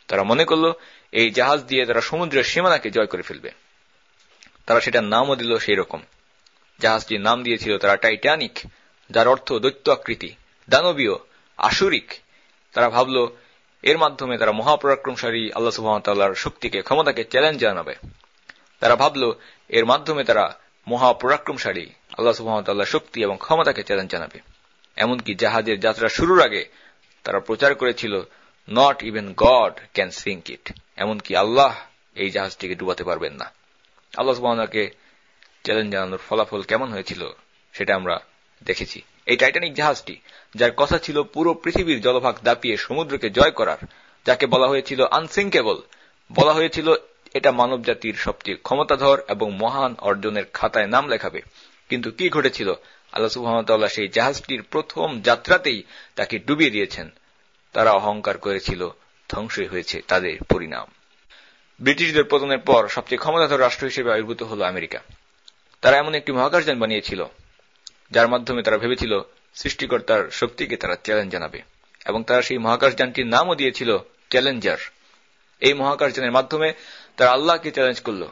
তারা মনে করল, এই জাহাজ দিয়ে তারা সমুদ্রের সীমানাকে জয় করে ফেলবে। তারা সেটার নামও দিল সেই রকম জাহাজটির নাম দিয়েছিল তারা টাইটানিক, যার অর্থ দৈত্য আকৃতি। দানবীয়, আসুরিক। তারা ভাবল, এর মাধ্যমে তারা মহাপরাক্রমশালী আল্লাহ সুহামতাল্লাহর শক্তিকে, ক্ষমতাকে চ্যালেঞ্জ জানাবে। তারা ভাবল, এর মাধ্যমে তারা মহাপরাক্রমশালী আল্লাহ সুহামতাল্লাহ শক্তি এবং ক্ষমতাকে চ্যালেঞ্জ জানাবে। এমনকি জাহাজের যাত্রা শুরুর আগে তারা প্রচার করেছিল not even God can sink it এমনকি আল্লাহ এই জাহাজটিকে ডুবাতে পারবেন না। আল্লাহ সুবাহকে চ্যালেঞ্জ জানানোর ফলাফল কেমন হয়েছিল সেটা আমরা দেখেছি। এই টাইটানিক জাহাজটি, যার কথা ছিল পুরো পৃথিবীর জলভাগ দাপিয়ে সমুদ্রকে জয় করার, যাকে বলা হয়েছিল আনসিঙ্কেবল বলা হয়েছিল এটা মানব জাতির সবচেয়ে ক্ষমতাধর এবং মহান অর্জনের খাতায় নাম লেখাবে। কিন্তু কি ঘটেছিল? আল্লাহ সুহামতাল্লাহ সেই জাহাজটির প্রথম যাত্রাতেই তাকে ডুবিয়ে দিয়েছেন। তারা অহংকার করেছিল ধ্বংসই হয়েছে তাদের পরিণাম। ব্রিটিশদের পতনের পর সবচেয়ে ক্ষমতাধর রাষ্ট্র হিসেবে আবির্ভূত হল আমেরিকা। তারা এমন একটি মহাকাশযান বানিয়েছিল, যার মাধ্যমে তারা ভেবেছিল সৃষ্টিকর্তার শক্তিকে তারা চ্যালেঞ্জ জানাবে, এবং তারা সেই মহাকাশযানটির নামও দিয়েছিল চ্যালেঞ্জার। এই মহাকাশযানের মাধ্যমে তারা আল্লাহকে চ্যালেঞ্জ করল,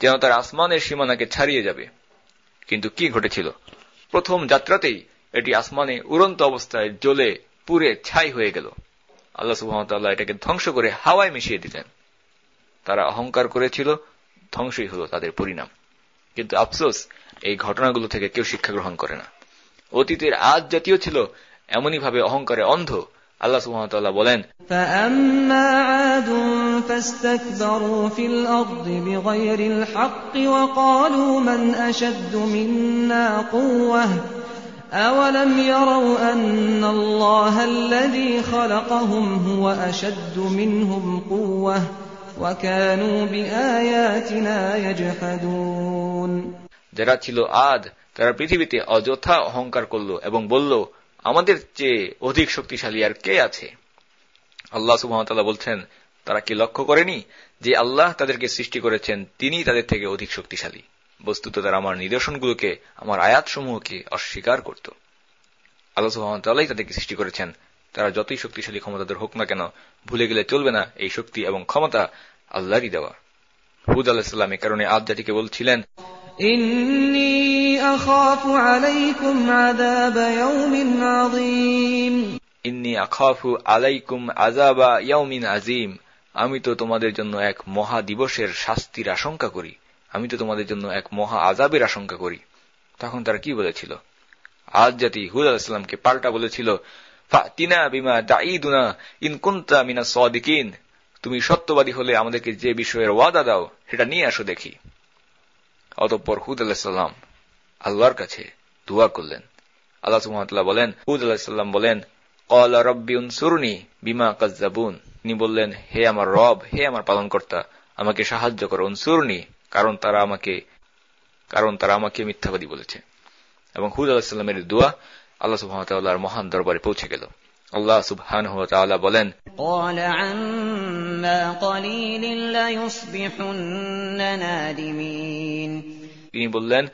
যেন তার আসমানের সীমানাকে ছাড়িয়ে যাবে। কিন্তু কি ঘটেছিল? প্রথম যাত্রাতেই এটি আসমানে উড়ন্ত অবস্থায় জ্বলে পুরে ছাই হয়ে গেল আল্লাহ সুহামতাল্লাহ এটাকে ধ্বংস করে হাওয়ায় মিশিয়ে দিলেন তারা অহংকার করেছিল ধ্বংসই হল তাদের পরিণাম কিন্তু আফসোস এই ঘটনাগুলো থেকে কেউ শিক্ষা গ্রহণ করে না অতীতের আজ জাতীয় ছিল এমনই ভাবে অহংকারে অন্ধ আল্লাহ সুহামতাল্লাহ বলেন فاستكبروا في الأرض بغير الحق وقالوا من أشد منا قوة أولم يروا أن الله الذي خلقهم هو أشد منهم قوة وكانوا بآياتنا يجحدون যারা ছিল আদ তারা পৃথিবীতে অযথা অহংকার করল এবং বলল আমাদের চেয়ে অধিক শক্তিশালী আর কে আছে আল্লাহ সুহামতাল্লাহ বলছেন তারা কি লক্ষ্য করেনি যে আল্লাহ তাদেরকে সৃষ্টি করেছেন তিনি তাদের থেকে অধিক শক্তিশালী বস্তুত তারা আমার নিদর্শনগুলোকে আমার আয়াতসমূহকে অস্বীকার করত। আল্লাহ তাদেরকে সৃষ্টি করেছেন। তারা যতই শক্তিশালী ক্ষমতাদের হোক না কেন ভুলে গেলে চলবে না এই শক্তি এবং ক্ষমতা আল্লাহরই দেওয়া। হুদ আল্লাহ এ কারণে আদ জাতিকে বলছিলেন আমি তো তোমাদের জন্য এক মহা দিবসের শাস্তির আশঙ্কা করি। আমি তো তোমাদের জন্য এক মহা আজাবের আশঙ্কা করি। তখন তারা কি বলেছিল? আজ জাতি হুদ আলাহিসামকে পাল্টা বলেছিল তুমি সত্যবাদী হলে আমাদেরকে যে বিষয়ের ওয়াদা দাও, সেটা নিয়ে আসো দেখি। অতঃপর হুদ আলাহিসাল্লাম আল্লাহর কাছে দোয়া করলেন। আল্লাহ সুহামতাল্লাহ বলেন, হুদ আলাহিসাল্লাম বলেন কল রব্বি উনসুরনি বিমা কাজাবুন তিনি বললেন, হে আমার রব, হে আমার পালনকর্তা, আমাকে সাহায্য করো, উনসুরনি কারণ তারা আমাকে কারণ তারা আমাকে মিথ্যাবাদী বলেছে। এবং হুদ আলাহিসাল্লামের দোয়া আল্লাহ সুহামতাল্লাহর মহান দরবারে পৌঁছে গেল। আল্লাহ সুবহান বলেন তিনি বললেন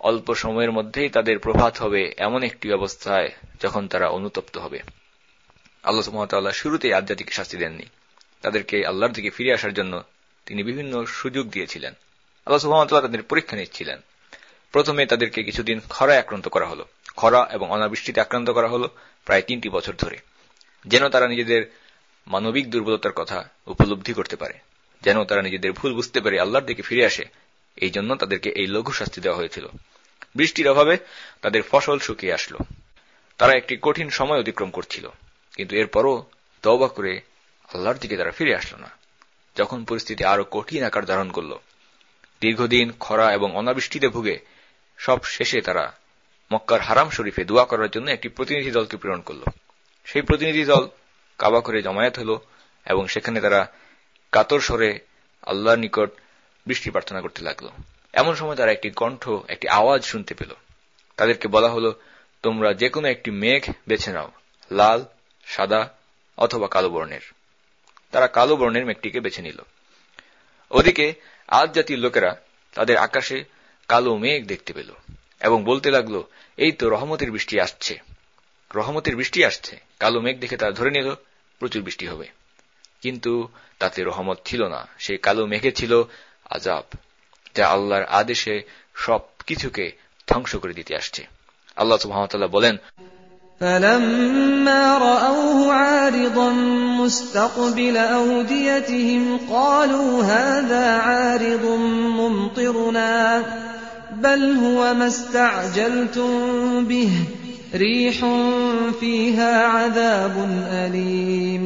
অল্প সময়ের মধ্যেই তাদের প্রভাত হবে এমন একটি অবস্থায় যখন তারা অনুতপ্ত হবে। আল্লাহ সুহামতাল্লাহ শুরুতেই আধ্যাত্মিক শাস্তি দেননি। তাদেরকে আল্লাহর দিকে ফিরে আসার জন্য তিনি বিভিন্ন সুযোগ দিয়েছিলেন। আল্লাহ সুহামতাল্লাহ তাদের পরীক্ষা নিচ্ছিলেন। প্রথমে তাদেরকে কিছুদিন খরায় আক্রান্ত করা হলো। খরা এবং অনাবৃষ্টিতে আক্রান্ত করা হলো প্রায় তিনটি বছর ধরে। যেন তারা নিজেদের মানবিক দুর্বলতার কথা উপলব্ধি করতে পারে। যেন তারা নিজেদের ভুল বুঝতে পারে আল্লাহর দিকে ফিরে আসে, এই জন্য তাদেরকে এই লঘু শাস্তি দেওয়া হয়েছিল। বৃষ্টির অভাবে তাদের ফসল শুকিয়ে আসলো। তারা একটি কঠিন সময় অতিক্রম করছিল, কিন্তু এরপরও তওবা করে আল্লাহর দিকে তারা ফিরে আসলো না। যখন পরিস্থিতি আরও কঠিন আকার ধারণ করল দীর্ঘদিন খরা এবং অনাবৃষ্টিতে ভুগে সব শেষে তারা মক্কার হারাম শরীফে দোয়া করার জন্য একটি প্রতিনিধি দলকে প্রেরণ করল। সেই প্রতিনিধি দল কাবা করে জমায়েত হল এবং সেখানে তারা কাতর স্বরে আল্লাহর নিকট বৃষ্টি প্রার্থনা করতে লাগল। এমন সময় তারা একটি কণ্ঠ, একটি আওয়াজ শুনতে পেল। তাদেরকে বলা হল, তোমরা যে কোনো একটি মেঘ বেছে নাও, লাল, সাদা অথবা কালো বর্ণের। তারা কালো বর্ণের মেঘটিকে বেছে নিল। ওদিকে আজ জাতির লোকেরা তাদের আকাশে কালো মেঘ দেখতে পেল এবং বলতে লাগল, এই তো রহমতের বৃষ্টি আসছে। রহমতের বৃষ্টি আসছে। কালো মেঘ দেখে তারা ধরে নিল, প্রচুর বৃষ্টি হবে। কিন্তু তাতে রহমত ছিল না। সেই কালো মেঘে ছিল আজাব যা আল্লাহর আদেশে সব কিছুকে ধ্বংস করে দিতে আসছে। আল্লাহ সুহামতাল্লাহ বলেন فلما رأوه عارضا مستقبل أوديتهم قالوا هذا عارض ممطرنا بل هو ما استعجلتم به ريح فيها عذاب أليم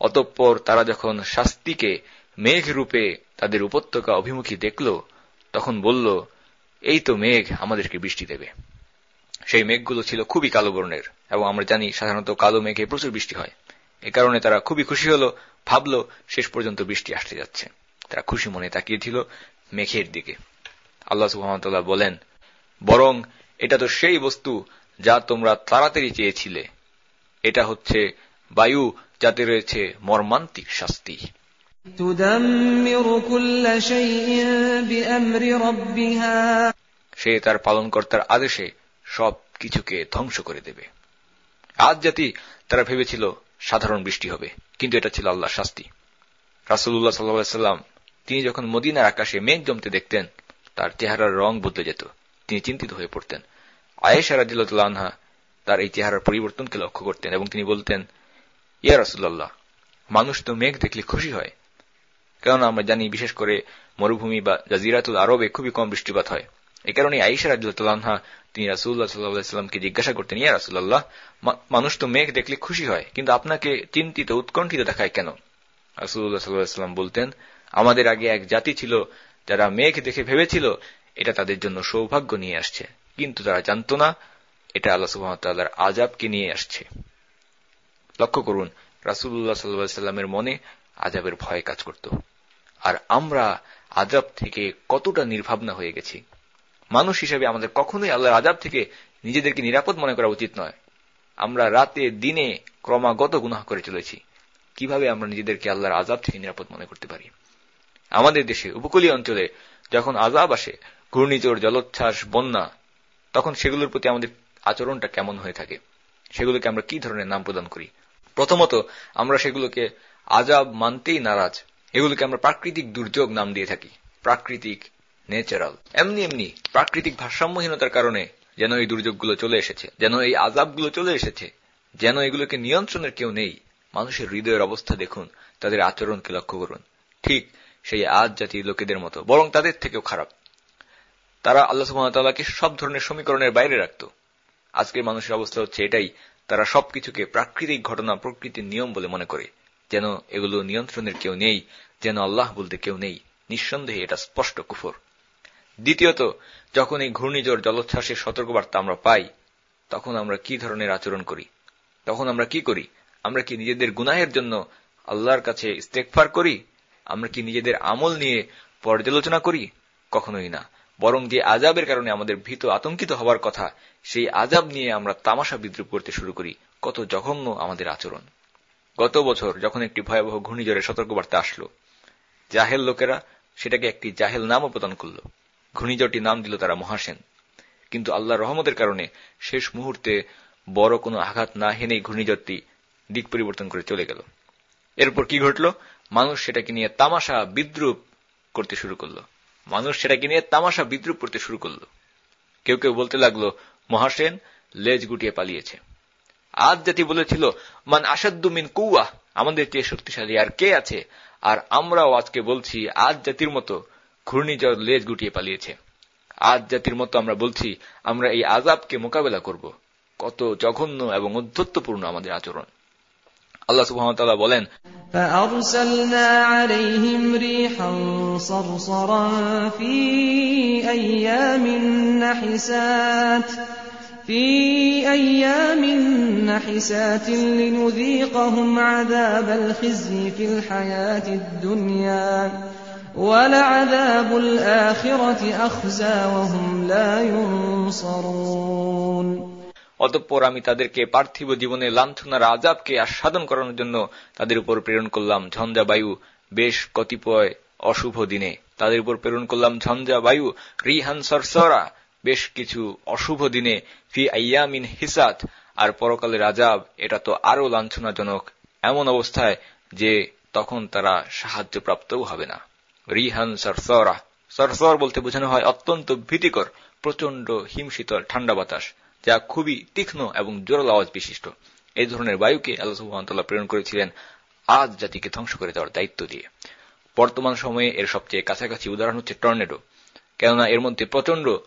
অতঃপর তারা যখন শাস্তিকে মেঘ রূপে তাদের উপত্যকা অভিমুখী দেখল তখন বলল এই তো মেঘ আমাদেরকে বৃষ্টি দেবে সেই মেঘগুলো ছিল খুবই কালো বর্ণের এবং আমরা জানি সাধারণত কালো মেঘে প্রচুর বৃষ্টি হয়। এ কারণে তারা খুবই খুশি হল ভাবল শেষ পর্যন্ত বৃষ্টি আসতে যাচ্ছে। তারা খুশি মনে তাকিয়েছিল মেঘের দিকে। আল্লাহ সুহামতাল্লাহ বলেন বরং এটা তো সেই বস্তু যা তোমরা তাড়াতাড়ি চেয়েছিলে। এটা হচ্ছে বায়ু যাতে রয়েছে মর্মান্তিক শাস্তি। সে তার পালনকর্তার আদেশে সব কিছুকে ধ্বংস করে দেবে। আজ জাতি তারা ভেবেছিল সাধারণ বৃষ্টি হবে, কিন্তু এটা ছিল আল্লাহ শাস্তি। রাসুল্লাহ সাল্লাম তিনি যখন মদিনার আকাশে মেঘ জমতে দেখতেন, তার চেহারার রং বদলে যেত। তিনি চিন্তিত হয়ে পড়তেন। আয়েশা রাজিল্লাহা তার এই চেহারার পরিবর্তনকে লক্ষ্য করতেন এবং তিনি বলতেন, ইয়া রাসুল্লাহ মানুষ তো মেঘ দেখলে খুশি হয়। কেননা আমরা জানি বিশেষ করে মরুভূমি বা জাজিরাতুল আরবে খুবই কম বৃষ্টিপাত হয়। এই কারণে আইসা রাজুল্লাহা তিনি রাসুল্লাহ সাল্লাহামকে জিজ্ঞাসা করতেন, ইয়া রাসুল্লাহ মানুষ তো মেঘ দেখলে খুশি হয়, কিন্তু আপনাকে চিন্তিত, উৎকণ্ঠিত দেখায় কেন? রাসুল্লাহ সাল্লাহাম বলতেন, আমাদের আগে এক জাতি ছিল, যারা মেঘ দেখে ভেবেছিল, এটা তাদের জন্য সৌভাগ্য নিয়ে আসছে। কিন্তু তারা জানত না, এটা আল্লাহ সুহামতাল্লাহর আজাবকে নিয়ে আসছে। লক্ষ্য করুন রাসুল্লাহ সাল্লাহ সাল্লামের মনে আজাবের ভয় কাজ করত। আর আমরা আজাব থেকে কতটা নির্ভাবনা হয়ে গেছি মানুষ হিসেবে আমাদের কখনোই আল্লাহর আজাব থেকে নিজেদেরকে নিরাপদ মনে করা উচিত নয়। আমরা রাতে, দিনে ক্রমাগত গুনাহ করে চলেছি। কীভাবে আমরা নিজেদেরকে আল্লাহর আজাব থেকে নিরাপদ মনে করতে পারি? আমাদের দেশে উপকূলীয় অঞ্চলে যখন আজাব আসে, ঘূর্ণিঝড়, জলোচ্ছ্বাস, বন্যা, তখন সেগুলোর প্রতি আমাদের আচরণটা কেমন হয়ে থাকে? সেগুলোকে আমরা কি ধরনের নাম প্রদান করি? প্রথমত, আমরা সেগুলোকে আজাব মানতেই নারাজ। এগুলোকে আমরা প্রাকৃতিক দুর্যোগ নাম দিয়ে থাকি। প্রাকৃতিক ন্যাচারাল। এমনি এমনি প্রাকৃতিক ভারসাম্যহীনতার কারণে যেন এই দুর্যোগগুলো চলে এসেছে, যেন এই আজাবগুলো চলে এসেছে, যেন এগুলোকে নিয়ন্ত্রণের কেউ নেই। মানুষের হৃদয়ের অবস্থা দেখুন, তাদের আচরণকে লক্ষ্য করুন। ঠিক সেই আজ জাতির লোকেদের মতো, বরং তাদের থেকেও খারাপ। তারা আল্লাহ সুহামতাল্লাহকে সব ধরনের সমীকরণের বাইরে রাখত। আজকের মানুষের অবস্থা হচ্ছে এটাই, তারা সবকিছুকে প্রাকৃতিক ঘটনা, প্রকৃতির নিয়ম বলে মনে করে, যেন এগুলো নিয়ন্ত্রণের কেউ নেই, যেন আল্লাহ বলতে কেউ নেই। নিঃসন্দেহে এটা স্পষ্ট কুফর। দ্বিতীয়ত যখন এই ঘূর্ণিঝড় জলোচ্ছ্বাসের সতর্কবার্তা আমরা পাই, তখন আমরা কি ধরনের আচরণ করি? তখন আমরা কি করি? আমরা কি নিজেদের গুনাহের জন্য আল্লাহর কাছে ইস্তেকফার করি? আমরা কি নিজেদের আমল নিয়ে পর্যালোচনা করি? কখনোই না। বরং যে আজাবের কারণে আমাদের ভীত আতঙ্কিত হওয়ার কথা, সেই আজাব নিয়ে আমরা তামাশা বিদ্রুপ করতে শুরু করি। কত জঘন্য আমাদের আচরণ। গত বছর যখন একটি ভয়াবহ ঘূর্ণিঝড়ের সতর্কবার্তা আসলো, জাহেল লোকেরা সেটাকে একটি জাহেল নামও প্রদান করল। ঘূর্ণিঝড়টি নাম দিল তারা মহাসেন। কিন্তু আল্লাহ রহমতের কারণে শেষ মুহূর্তে বড় কোনো আঘাত না হেনেই ঘূর্ণিঝড়টি দিক পরিবর্তন করে চলে গেল। এরপর কি ঘটল? মানুষ সেটাকে নিয়ে তামাশা বিদ্রুপ করতে শুরু করল। মানুষ সেটাকে নিয়ে তামাশা বিদ্রুপ করতে শুরু করল। কেউ কেউ বলতে লাগল, মহাসেন, লেজ গুটিয়ে পালিয়েছে। আজ জাতি বলেছিল, মান আসাদ্দু মিন কৌয়া আমাদের চেয়ে শক্তিশালী আর কে আছে? আর আমরাও আজকে বলছি, আজ জাতির মতো ঘূর্ণিঝড় লেজ গুটিয়ে পালিয়েছে আজ জাতির মতো আমরা বলছি আমরা এই আজাবকে মোকাবেলা করব কত জঘন্য এবং উদ্ধত্তপূর্ণ আমাদের আচরণ আল্লাহ সুহামতাল্লাহ বলেন فأرسلنا عليهم ريحا صرصرا في أيام نحسات في أيام نحسات لنذيقهم عذاب الخزي في الحياة الدنيا ولعذاب الآخرة أخزى وهم لا ينصرون অতঃপর আমি তাদেরকে পার্থিব জীবনে লাঞ্ছনার আজাবকে আস্বাদন করানোর জন্য তাদের উপর প্রেরণ করলাম ঝঞ্ঝা বায়ু বেশ কতিপয় অশুভ দিনে তাদের উপর প্রেরণ করলাম ঝঞ্ঝা বায়ু রিহান সরসরা বেশ কিছু অশুভ দিনে ফি আইয়ামিন হিসাত আর পরকালের আজাব এটা তো আরো লাঞ্ছনাজনক এমন অবস্থায় যে তখন তারা সাহায্যপ্রাপ্তও হবে না রিহান সরসরা। সরসর বলতে বোঝানো হয় অত্যন্ত ভীতিকর প্রচণ্ড হিমশীতল, ঠান্ডা বাতাস, যা খুবই তীক্ষ্ণ এবং জোরাল আওয়াজ বিশিষ্ট। এই ধরনের বায়ুকে আল্লাহ প্রেরণ করেছিলেন আজ জাতিকে ধ্বংস করে দেওয়ার দায়িত্ব দিয়ে। বর্তমান সময়ে এর সবচেয়ে কাছাকাছি উদাহরণ হচ্ছে টর্নেডো, কেননা এর মধ্যে প্রচণ্ড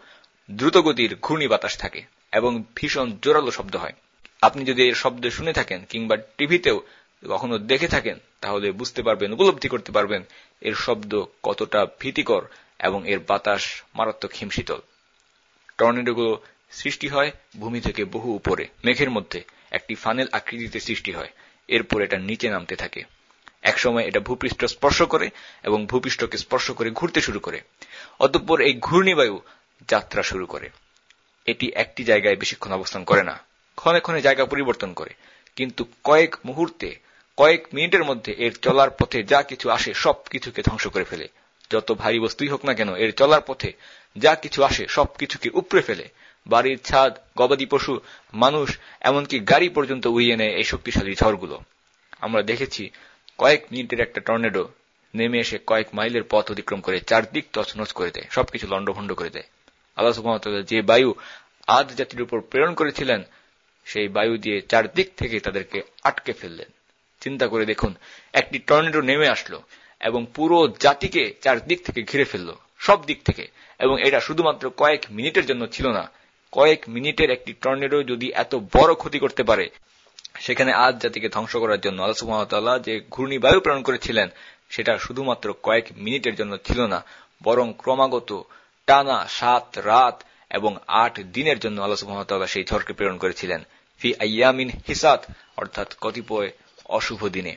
দ্রুতগতির ঘূর্ণি বাতাস থাকে এবং ভীষণ জোরালো শব্দ হয়। আপনি যদি এর শব্দ শুনে থাকেন কিংবা টিভিতেও কখনো দেখে থাকেন তাহলে বুঝতে পারবেন, উপলব্ধি করতে পারবেন এর শব্দ কতটা ভীতিকর এবং এর বাতাস মারাত্মক হিমশীতল। টর্নেডোগুলো সৃষ্টি হয় ভূমি থেকে বহু উপরে, মেঘের মধ্যে। একটি ফানেল আকৃতিতে সৃষ্টি হয়। এরপর এটা নিচে নামতে থাকে। একসময় এটা ভূপৃষ্ঠ স্পর্শ করে এবং ভূপৃষ্ঠকে স্পর্শ করে ঘুরতে শুরু করে। অতঃপর এই ঘূর্ণিবায়ু যাত্রা শুরু করে। এটি একটি জায়গায় বেশিক্ষণ অবস্থান করে না। ক্ষণে ক্ষণে জায়গা পরিবর্তন করে। কিন্তু কয়েক মুহূর্তে কয়েক মিনিটের মধ্যে এর চলার পথে যা কিছু আসে সব কিছুকে ধ্বংস করে ফেলে। যত ভারী বস্তুই হোক না কেন, এর চলার পথে যা কিছু আসে সব কিছুকে উপড়ে ফেলে। বাড়ির ছাদ, গবাদি পশু, মানুষ, এমনকি গাড়ি পর্যন্ত উড়িয়ে নেয় এই শক্তিশালী ঝড়গুলো। আমরা দেখেছি কয়েক মিনিটের একটা টর্নেডো নেমে এসে কয়েক মাইলের পথ অতিক্রম করে চারদিক তছনছ করে দেয়, সবকিছু লণ্ডভণ্ড করে দেয়। আল্লাহ যে বায়ু আদ জাতির উপর প্রেরণ করেছিলেন, সেই বায়ু দিয়ে চারদিক থেকে তাদেরকে আটকে ফেললেন। চিন্তা করে দেখুন, একটি টর্নেডো নেমে আসলো এবং পুরো জাতিকে চারদিক থেকে ঘিরে ফেলল, সব দিক থেকে। এবং এটা শুধুমাত্র কয়েক মিনিটের জন্য ছিল না, কয়েক মিনিটের একটি টর্নেডো যদি এত বড় ক্ষতি করতে পারে, সেখানে আজ জাতিকে ধ্বংস করার জন্য আল্লাহ সুহামতাল্লাহ যে ঘূর্ণি বায়ু প্রেরণ করেছিলেন, সেটা শুধুমাত্র কয়েক মিনিটের জন্য ছিল না, বরং ক্রমাগত টানা সাত রাত এবং আট দিনের জন্য আল্লাহ সুহামতাল্লাহ সেই ঝড়কে প্রেরণ করেছিলেন। ফি আয়ামিন হিসাত, অর্থাৎ কতিপয় অশুভ দিনে।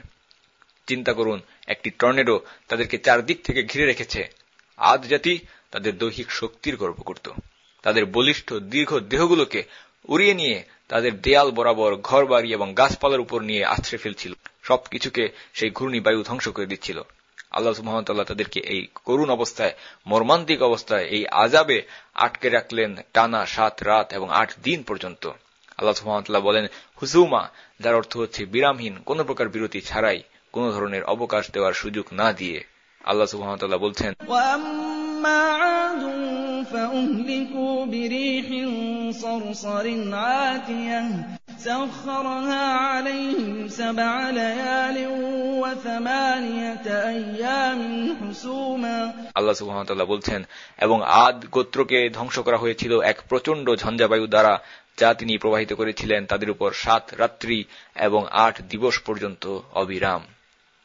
চিন্তা করুন, একটি টর্নেডো তাদেরকে চারদিক থেকে ঘিরে রেখেছে। আদ জাতি তাদের দৈহিক শক্তির গর্ব করত তাদের বলিষ্ঠ, দীর্ঘ দেহগুলোকে উড়িয়ে নিয়ে তাদের দেয়াল বরাবর ঘর বাড়ি এবং গাছপালার উপর নিয়ে আছড়ে ফেলছিল। সবকিছুকে সেই ঘূর্ণি বায়ু ধ্বংস করে দিচ্ছিল। আল্লাহ সুহামতাল্লাহ তাদেরকে এই করুণ অবস্থায়, মর্মান্তিক অবস্থায় এই আজাবে আটকে রাখলেন টানা সাত রাত এবং আট দিন পর্যন্ত। আল্লাহ সুহামতাল্লাহ বলেন হুসুমা যার অর্থ হচ্ছে বিরামহীন কোন প্রকার বিরতি ছাড়াই কোন ধরনের অবকাশ দেওয়ার সুযোগ না দিয়ে আল্লাহ সুহামতাল্লাহ বলছেন فأهلكوا بريح صرصر عاتية سخرها عليهم سبع ليال وثمانية أيام حسوما আল্লাহ সুবহানাহু বলছেন এবং আদ গোত্রকে ধ্বংস করা হয়েছিল এক প্রচন্ড ঝঞ্ঝাবায়ু দ্বারা যা তিনি প্রবাহিত করেছিলেন তাদের উপর সাত রাত্রি এবং আট দিবস পর্যন্ত অবিরাম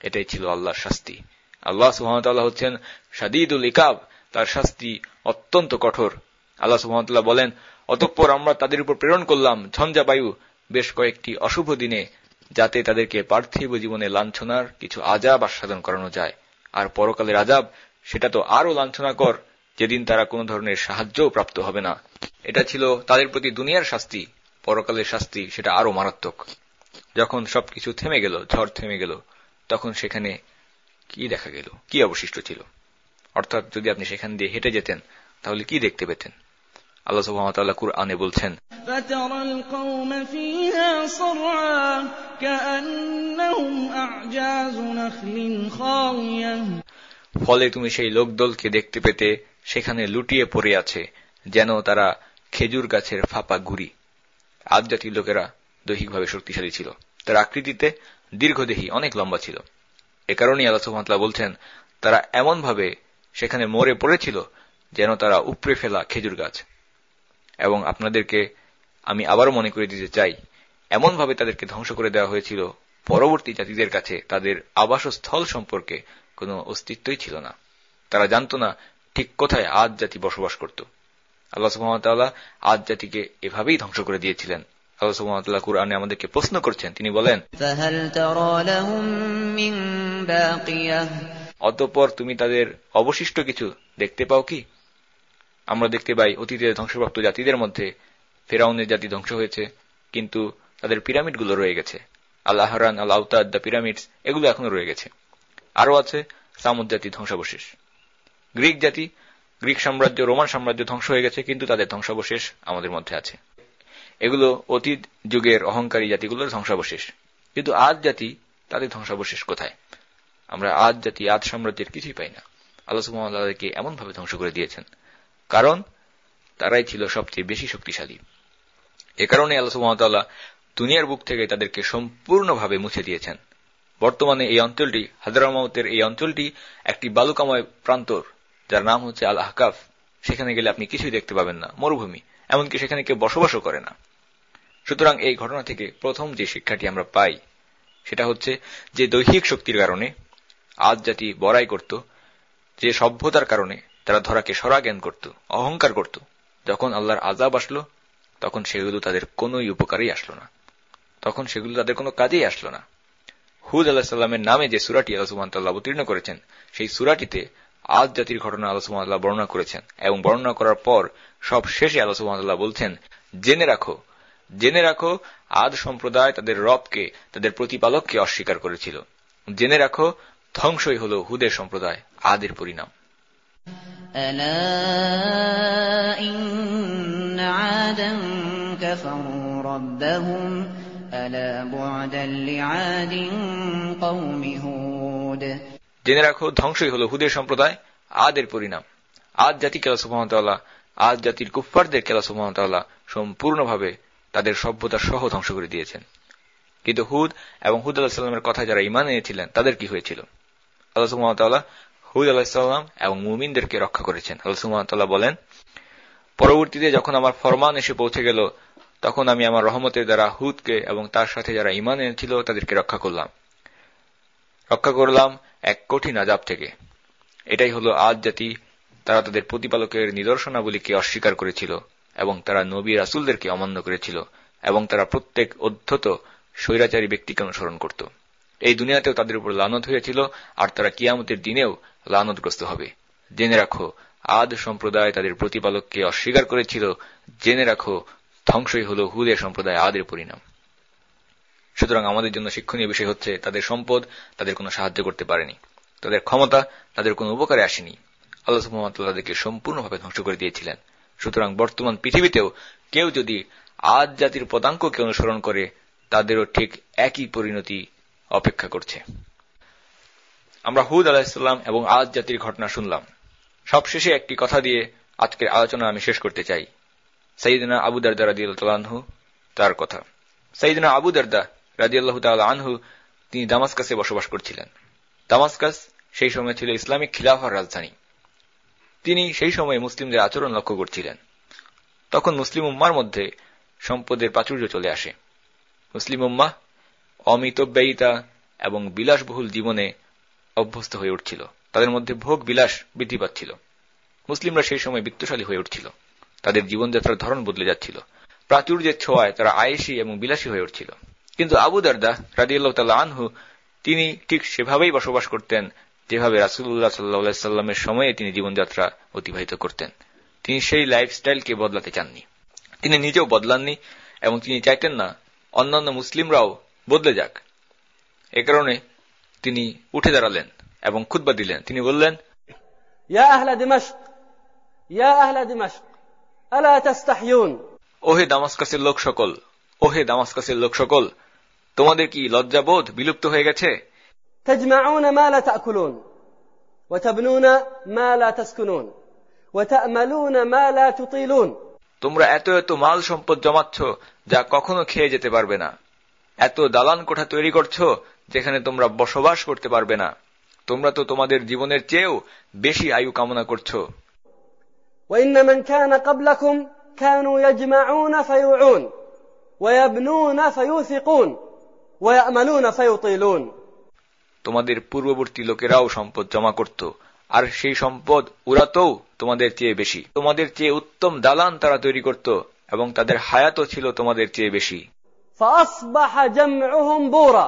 এটাই ছিল আল্লাহর শাস্তি আল্লাহ সুহামতাল্লাহ হচ্ছেন সাদিদুল ইকাব তার শাস্তি অত্যন্ত কঠোর আল্লাহ সুহামতাল্লাহ বলেন অতঃপর আমরা তাদের উপর প্রেরণ করলাম ঝঞ্ঝাবায়ু বেশ কয়েকটি অশুভ দিনে যাতে তাদেরকে পার্থিব জীবনে লাঞ্ছনার কিছু আজাব আস্বাদন করানো যায়। আর পরকালের আজাব, সেটা তো আরও লাঞ্ছনাকর, যেদিন তারা কোনো ধরনের সাহায্যও প্রাপ্ত হবে না। এটা ছিল তাদের প্রতি দুনিয়ার শাস্তি, পরকালের শাস্তি, সেটা আরও মারাত্মক। যখন সবকিছু থেমে গেল, ঝড় থেমে গেল, তখন সেখানে কি দেখা গেল? কি অবশিষ্ট ছিল? অর্থাৎ যদি আপনি সেখান দিয়ে হেঁটে যেতেন, তাহলে কি দেখতে পেতেন? আল্লাহ সুহামতাল্লাহ কুরআনে বলছেন ফলে তুমি সেই লোকদলকে দেখতে পেতে সেখানে লুটিয়ে পড়ে আছে যেন তারা খেজুর গাছের ফাঁপা গুড়ি আদ জাতির লোকেরা দৈহিকভাবে শক্তিশালী ছিল। তার আকৃতিতে দীর্ঘদেহী অনেক লম্বা ছিল। এ কারণেই আল্লাহ সুহামতাল্লাহ বলছেন তারা এমনভাবে সেখানে মরে পড়েছিল যেন তারা উপড়ে ফেলা খেজুর গাছ। এবং আপনাদেরকে আমি আবারও মনে করে দিতে চাই এমনভাবে তাদেরকে ধ্বংস করে দেওয়া হয়েছিল পরবর্তী জাতিদের কাছে তাদের আবাসস্থল সম্পর্কে কোনো অস্তিত্বই ছিল না। তারা জানত না ঠিক কোথায় আজ জাতি বসবাস করত। আল্লাহ সুহামতাল্লাহ আজ জাতিকে এভাবেই ধ্বংস করে দিয়েছিলেন। আল্লাহ সুহামতাল্লাহ কুরআনে আমাদেরকে প্রশ্ন করছেন তিনি বলেন অতঃপর তুমি তাদের অবশিষ্ট কিছু দেখতে পাও কি? আমরা দেখতে পাই অতীতের ধ্বংসপ্রাপ্ত জাতিদের মধ্যে ফেরাউনের জাতি ধ্বংস হয়েছে, কিন্তু তাদের পিরামিডগুলো রয়ে গেছে। আল্লাহ হরান আল আউতাদ দ্য পিরামিডস, এগুলো এখনও রয়ে গেছে। আরও আছে সামুদ জাতি ধ্বংসাবশেষ। গ্রিক জাতি, গ্রিক সাম্রাজ্য, রোমান সাম্রাজ্য ধ্বংস হয়ে গেছে, কিন্তু তাদের ধ্বংসাবশেষ আমাদের মধ্যে আছে। এগুলো অতীত যুগের অহংকারী জাতিগুলোর ধ্বংসাবশেষ। কিন্তু আজ জাতি তাদের ধ্বংসাবশেষ কোথায়? আমরা আজ জাতি, আজ সাম্রাজ্যের কিছুই পাই না। আল্লাহ সুহামকে এমনভাবে ধ্বংস করে দিয়েছেন। কারণ তারাই ছিল সবচেয়ে বেশি শক্তিশালী। এ কারণে আল্লাহ সুহামতাল্লাহ দুনিয়ার বুক থেকে তাদেরকে সম্পূর্ণভাবে মুছে দিয়েছেন। বর্তমানে এই অঞ্চলটি হাজরামাউতের এই অঞ্চলটি একটি বালুকাময় প্রান্তর, যার নাম হচ্ছে আল আহকাফ সেখানে গেলে আপনি কিছুই দেখতে পাবেন না, মরুভূমি, এমনকি সেখানে কেউ বসবাসও করে না। সুতরাং এই ঘটনা থেকে প্রথম যে শিক্ষাটি আমরা পাই, সেটা হচ্ছে যে দৈহিক শক্তির কারণে আজ জাতি বড়াই করত, যে সভ্যতার কারণে তারা ধরাকে সরা জ্ঞান করত, অহংকার করত। যখন আল্লাহর আজাব আসলো, তখন সেগুলো তাদের কোনোই উপকারেই আসলো না। তখন সেগুলো তাদের কোনো কাজেই আসলো না। হুদ আল্লাহ সাল্লামের নামে যে সুরাটি আল্লাহ সুহামতাল্লাহ অবতীর্ণ করেছেন, সেই সুরাটিতে আজ জাতির ঘটনা আল্লাহ বর্ণনা করেছেন এবং বর্ণনা করার পর সব শেষে আল্লাহ বলছেন, জেনে রাখো জেনে রাখো, আদ সম্প্রদায় তাদের রবকে, তাদের প্রতিপালককে অস্বীকার করেছিল। জেনে রাখো, ধ্বংসই হল হুদের সম্প্রদায়, আদের পরিণাম। জেনে রাখো, ধ্বংসই হল হুদের সম্প্রদায়, আদের পরিণাম। আজ জাতি কেলা সুহামতাল্লাহ আদ জাতির কুফফারদের কেলা সুহামতাল্লাহ সম্পূর্ণভাবে তাদের সভ্যতা সহ ধ্বংস করে দিয়েছেন। কিন্তু হুদ এবং হুদ আল্লাহ সাল্লামের কথা যারা ইমান এনেছিলেন, তাদের কি হয়েছিল? আল্লাহ সুহামতাল্লাহ হুদ আলাহিসাল্লাম এবং মুমিনদেরকে রক্ষা করেছেন। আল্লাহ বলেন, পরবর্তীতে যখন আমার ফরমান এসে পৌঁছে গেল, তখন আমি আমার রহমতের দ্বারা হুদকে এবং তার সাথে যারা ইমান এনেছিল তাদেরকে রক্ষা করলাম। রক্ষা করলাম এক কঠিন আজাব থেকে। এটাই হলো আজ জাতি তারা তাদের প্রতিপালকের নিদর্শনাবলীকে অস্বীকার করেছিল এবং তারা নবী রাসুলদেরকে অমান্য করেছিল এবং তারা প্রত্যেক অধ্যত স্বৈরাচারী ব্যক্তিকে অনুসরণ করত। এই দুনিয়াতেও তাদের উপর লানত হয়েছিল, আর তারা কিয়ামতের দিনেও লানতগ্রস্ত হবে। জেনে রাখো, আদ সম্প্রদায় তাদের প্রতিপালককে অস্বীকার করেছিল। জেনে রাখো, ধ্বংসই হল হুদের সম্প্রদায় আদের পরিণাম। সুতরাং আমাদের জন্য শিক্ষণীয় বিষয় হচ্ছে, তাদের সম্পদ তাদের কোনো সাহায্য করতে পারেনি। তাদের ক্ষমতা তাদের কোনো উপকারে আসেনি। আল্লাহ সুহামতাল্লাহ তাদেরকে সম্পূর্ণভাবে ধ্বংস করে দিয়েছিলেন। সুতরাং বর্তমান পৃথিবীতেও কেউ যদি আজ জাতির পদাঙ্ককে অনুসরণ করে, তাদেরও ঠিক একই পরিণতি অপেক্ষা করছে। আমরা হুদ আলাহিসাল্লাম এবং আজ জাতির ঘটনা শুনলাম। সবশেষে একটি কথা দিয়ে আজকের আলোচনা আমি শেষ করতে চাই। সঈদিনা আবু দারদা রাজি তার কথা। সঈদিনা আবু দারদা রাজি আল্লাহ আনহু, তিনি দামাসকাসে বসবাস করছিলেন। দামাসকাস সেই সময় ছিল ইসলামিক খিলাফার রাজধানী। তিনি সেই সময় মুসলিমদের আচরণ লক্ষ্য করছিলেন। তখন মুসলিম উম্মার মধ্যে সম্পদের প্রাচুর্য চলে আসে। মুসলিম উম্মা অমিতব্যয়িতা এবং বিলাসবহুল জীবনে অভ্যস্ত হয়ে উঠছিল। তাদের মধ্যে ভোগ বিলাস বৃদ্ধি পাচ্ছিল। মুসলিমরা সেই সময় বিত্তশালী হয়ে উঠছিল। তাদের জীবনযাত্রার ধরন বদলে যাচ্ছিল। প্রাচুর্যের ছোঁয়ায় তারা আয়েসি এবং বিলাসী হয়ে উঠছিল। কিন্তু আবু দারদা রাজিউল্লাহ আনহু, তিনি ঠিক সেভাবেই বসবাস করতেন যেভাবে রাসুল্লাহ সাল্লা সাল্লামের সময়ে তিনি জীবনযাত্রা অতিবাহিত করতেন। তিনি সেই লাইফস্টাইলকে বদলাতে চাননি। তিনি নিজেও বদলাননি এবং তিনি চাইতেন না অন্যান্য মুসলিমরাও বদলে যাক। এ কারণে তিনি উঠে দাঁড়ালেন এবং খুদ্া দিলেন। তিনি বললেন ওহে দামাসকাসের লোক সকল ওহে দামাসকাসের লোক সকল তোমাদের কি লজ্জাবোধ বিলুপ্ত হয়ে গেছে? তোমরা এত এত মাল সম্পদ জমাচ্ছ যা কখনো খেয়ে যেতে পারবে না। এত দালান কোঠা তৈরি করছ যেখানে তোমরা বসবাস করতে পারবে না তোমরা তো তোমাদের জীবনের চেয়েও বেশি আয়ু কামনা করছো وإن من كان قبلكم كانوا يجمعون فيوعون ويبنون فيوثقون ويأملون فيطيلون তোমাদের পূর্ববর্তী লোকেরাও সম্পদ জমা করত আর সেই সম্পদ উড়াতেও তোমাদের চেয়ে বেশি তোমাদের চেয়ে উত্তম দালান তারা তৈরি করত এবং তাদের হায়াতও ছিল তোমাদের চেয়ে বেশি فأصبح جمعهم بورا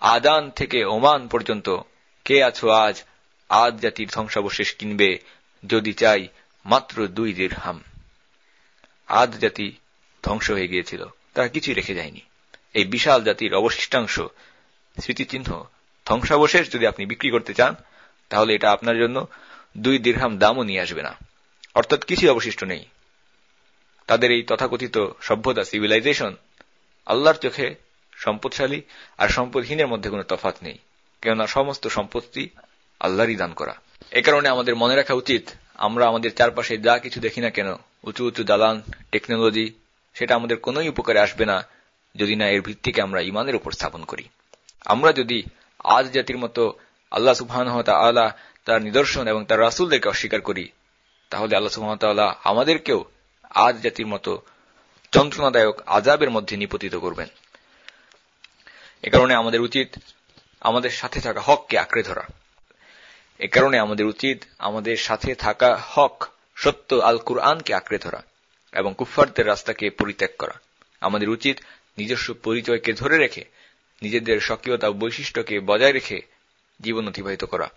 আদান থেকে ওমান পর্যন্ত। কে আছো আজ? আদ জাতির ধ্বংসাবশেষ কিনবে, যদি চাই মাত্র দুই হাম আদ জাতি ধ্বংস হয়ে গিয়েছিল, তারা কিছুই রেখে যায়নি। এই বিশাল জাতির অবশিষ্টাংশ স্মৃতিচিহ্ন ধ্বংসাবশেষ যদি আপনি বিক্রি করতে চান, তাহলে এটা আপনার জন্য দুই দীর্ঘাম দামও নিয়ে আসবে না। অর্থাৎ কিছুই অবশিষ্ট নেই। তাদের এই তথাকথিত সভ্যতা সিভিলাইজেশন আল্লাহর চোখে সম্পদশালী আর সম্পদহীনের মধ্যে কোনো তফাত নেই, কেননা সমস্ত সম্পত্তি আল্লাহরই দান করা। এ কারণে আমাদের মনে রাখা উচিত, আমরা আমাদের চারপাশে যা কিছু দেখি না কেন, উঁচু উঁচু দালান, টেকনোলজি, সেটা আমাদের কোনোই উপকারে আসবে না, যদি না এর ভিত্তিকে আমরা ইমানের উপর স্থাপন করি। আমরা যদি আজ জাতির মতো আল্লাহ সুবাহ আল্লাহ তার নিদর্শন এবং তার রাসুলদেরকে অস্বীকার করি, তাহলে আল্লাহ সুহামতাল্লাহ আমাদেরকেও আজ জাতির মতো যন্ত্রণাদায়ক আজাবের মধ্যে নিপতিত করবেন। এ কারণে আমাদের উচিত আমাদের সাথে থাকা হককে আঁকড়ে ধরা। এ কারণে আমাদের উচিত আমাদের সাথে থাকা হক সত্য আল কুরআনকে আঁকড়ে ধরা এবং কুফফারদের রাস্তাকে পরিত্যাগ করা। আমাদের উচিত নিজস্ব পরিচয়কে ধরে রেখে নিজেদের স্বকীয়তা ও বৈশিষ্ট্যকে বজায় রেখে জীবন অতিবাহিত করা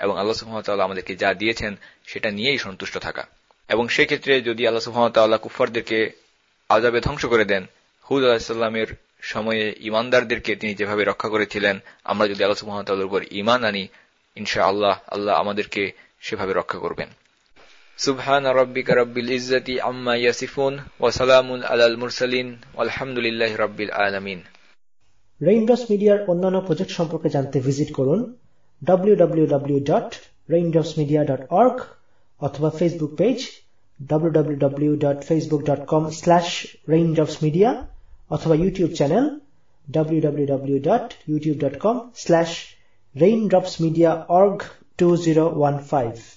এবং আল্লাহ সুহামতাল্লাহ আমাদেরকে যা দিয়েছেন সেটা নিয়েই সন্তুষ্ট থাকা। এবং সেক্ষেত্রে যদি আল্লাহ সুহামতাল্লাহ কুফারদেরকে আজাবে ধ্বংস করে দেন, হুদ আলাহিসাল্লামের সময়ে ইমানদারদেরকে তিনি যেভাবে রক্ষা করেছিলেন, আমরা যদি আল্লাহ সুহামতাল্লাহর উপর ইমান আনি ইনশা আল্লাহ আল্লাহ আমাদেরকে সেভাবে রক্ষা করবেন। সুবহান রব্বিকা রব্বিল ইজ্জতি আম্মা ইয়াসিফুন ওয়া সালামুন আলাল মুরসালিন আলহামদুলিল্লাহি রাব্বিল আলামিন। রেইনড্রপস মিডিয়ার অন্যান্য প্রজেক্ট সম্পর্কে জানতে ভিজিট করুন www.raindropsmedia.org অথবা ফেসবুক পেজ www.facebook.com/raindropsmedia অথবা YouTube channel www.youtube.com slash raindropsmediaorg 2015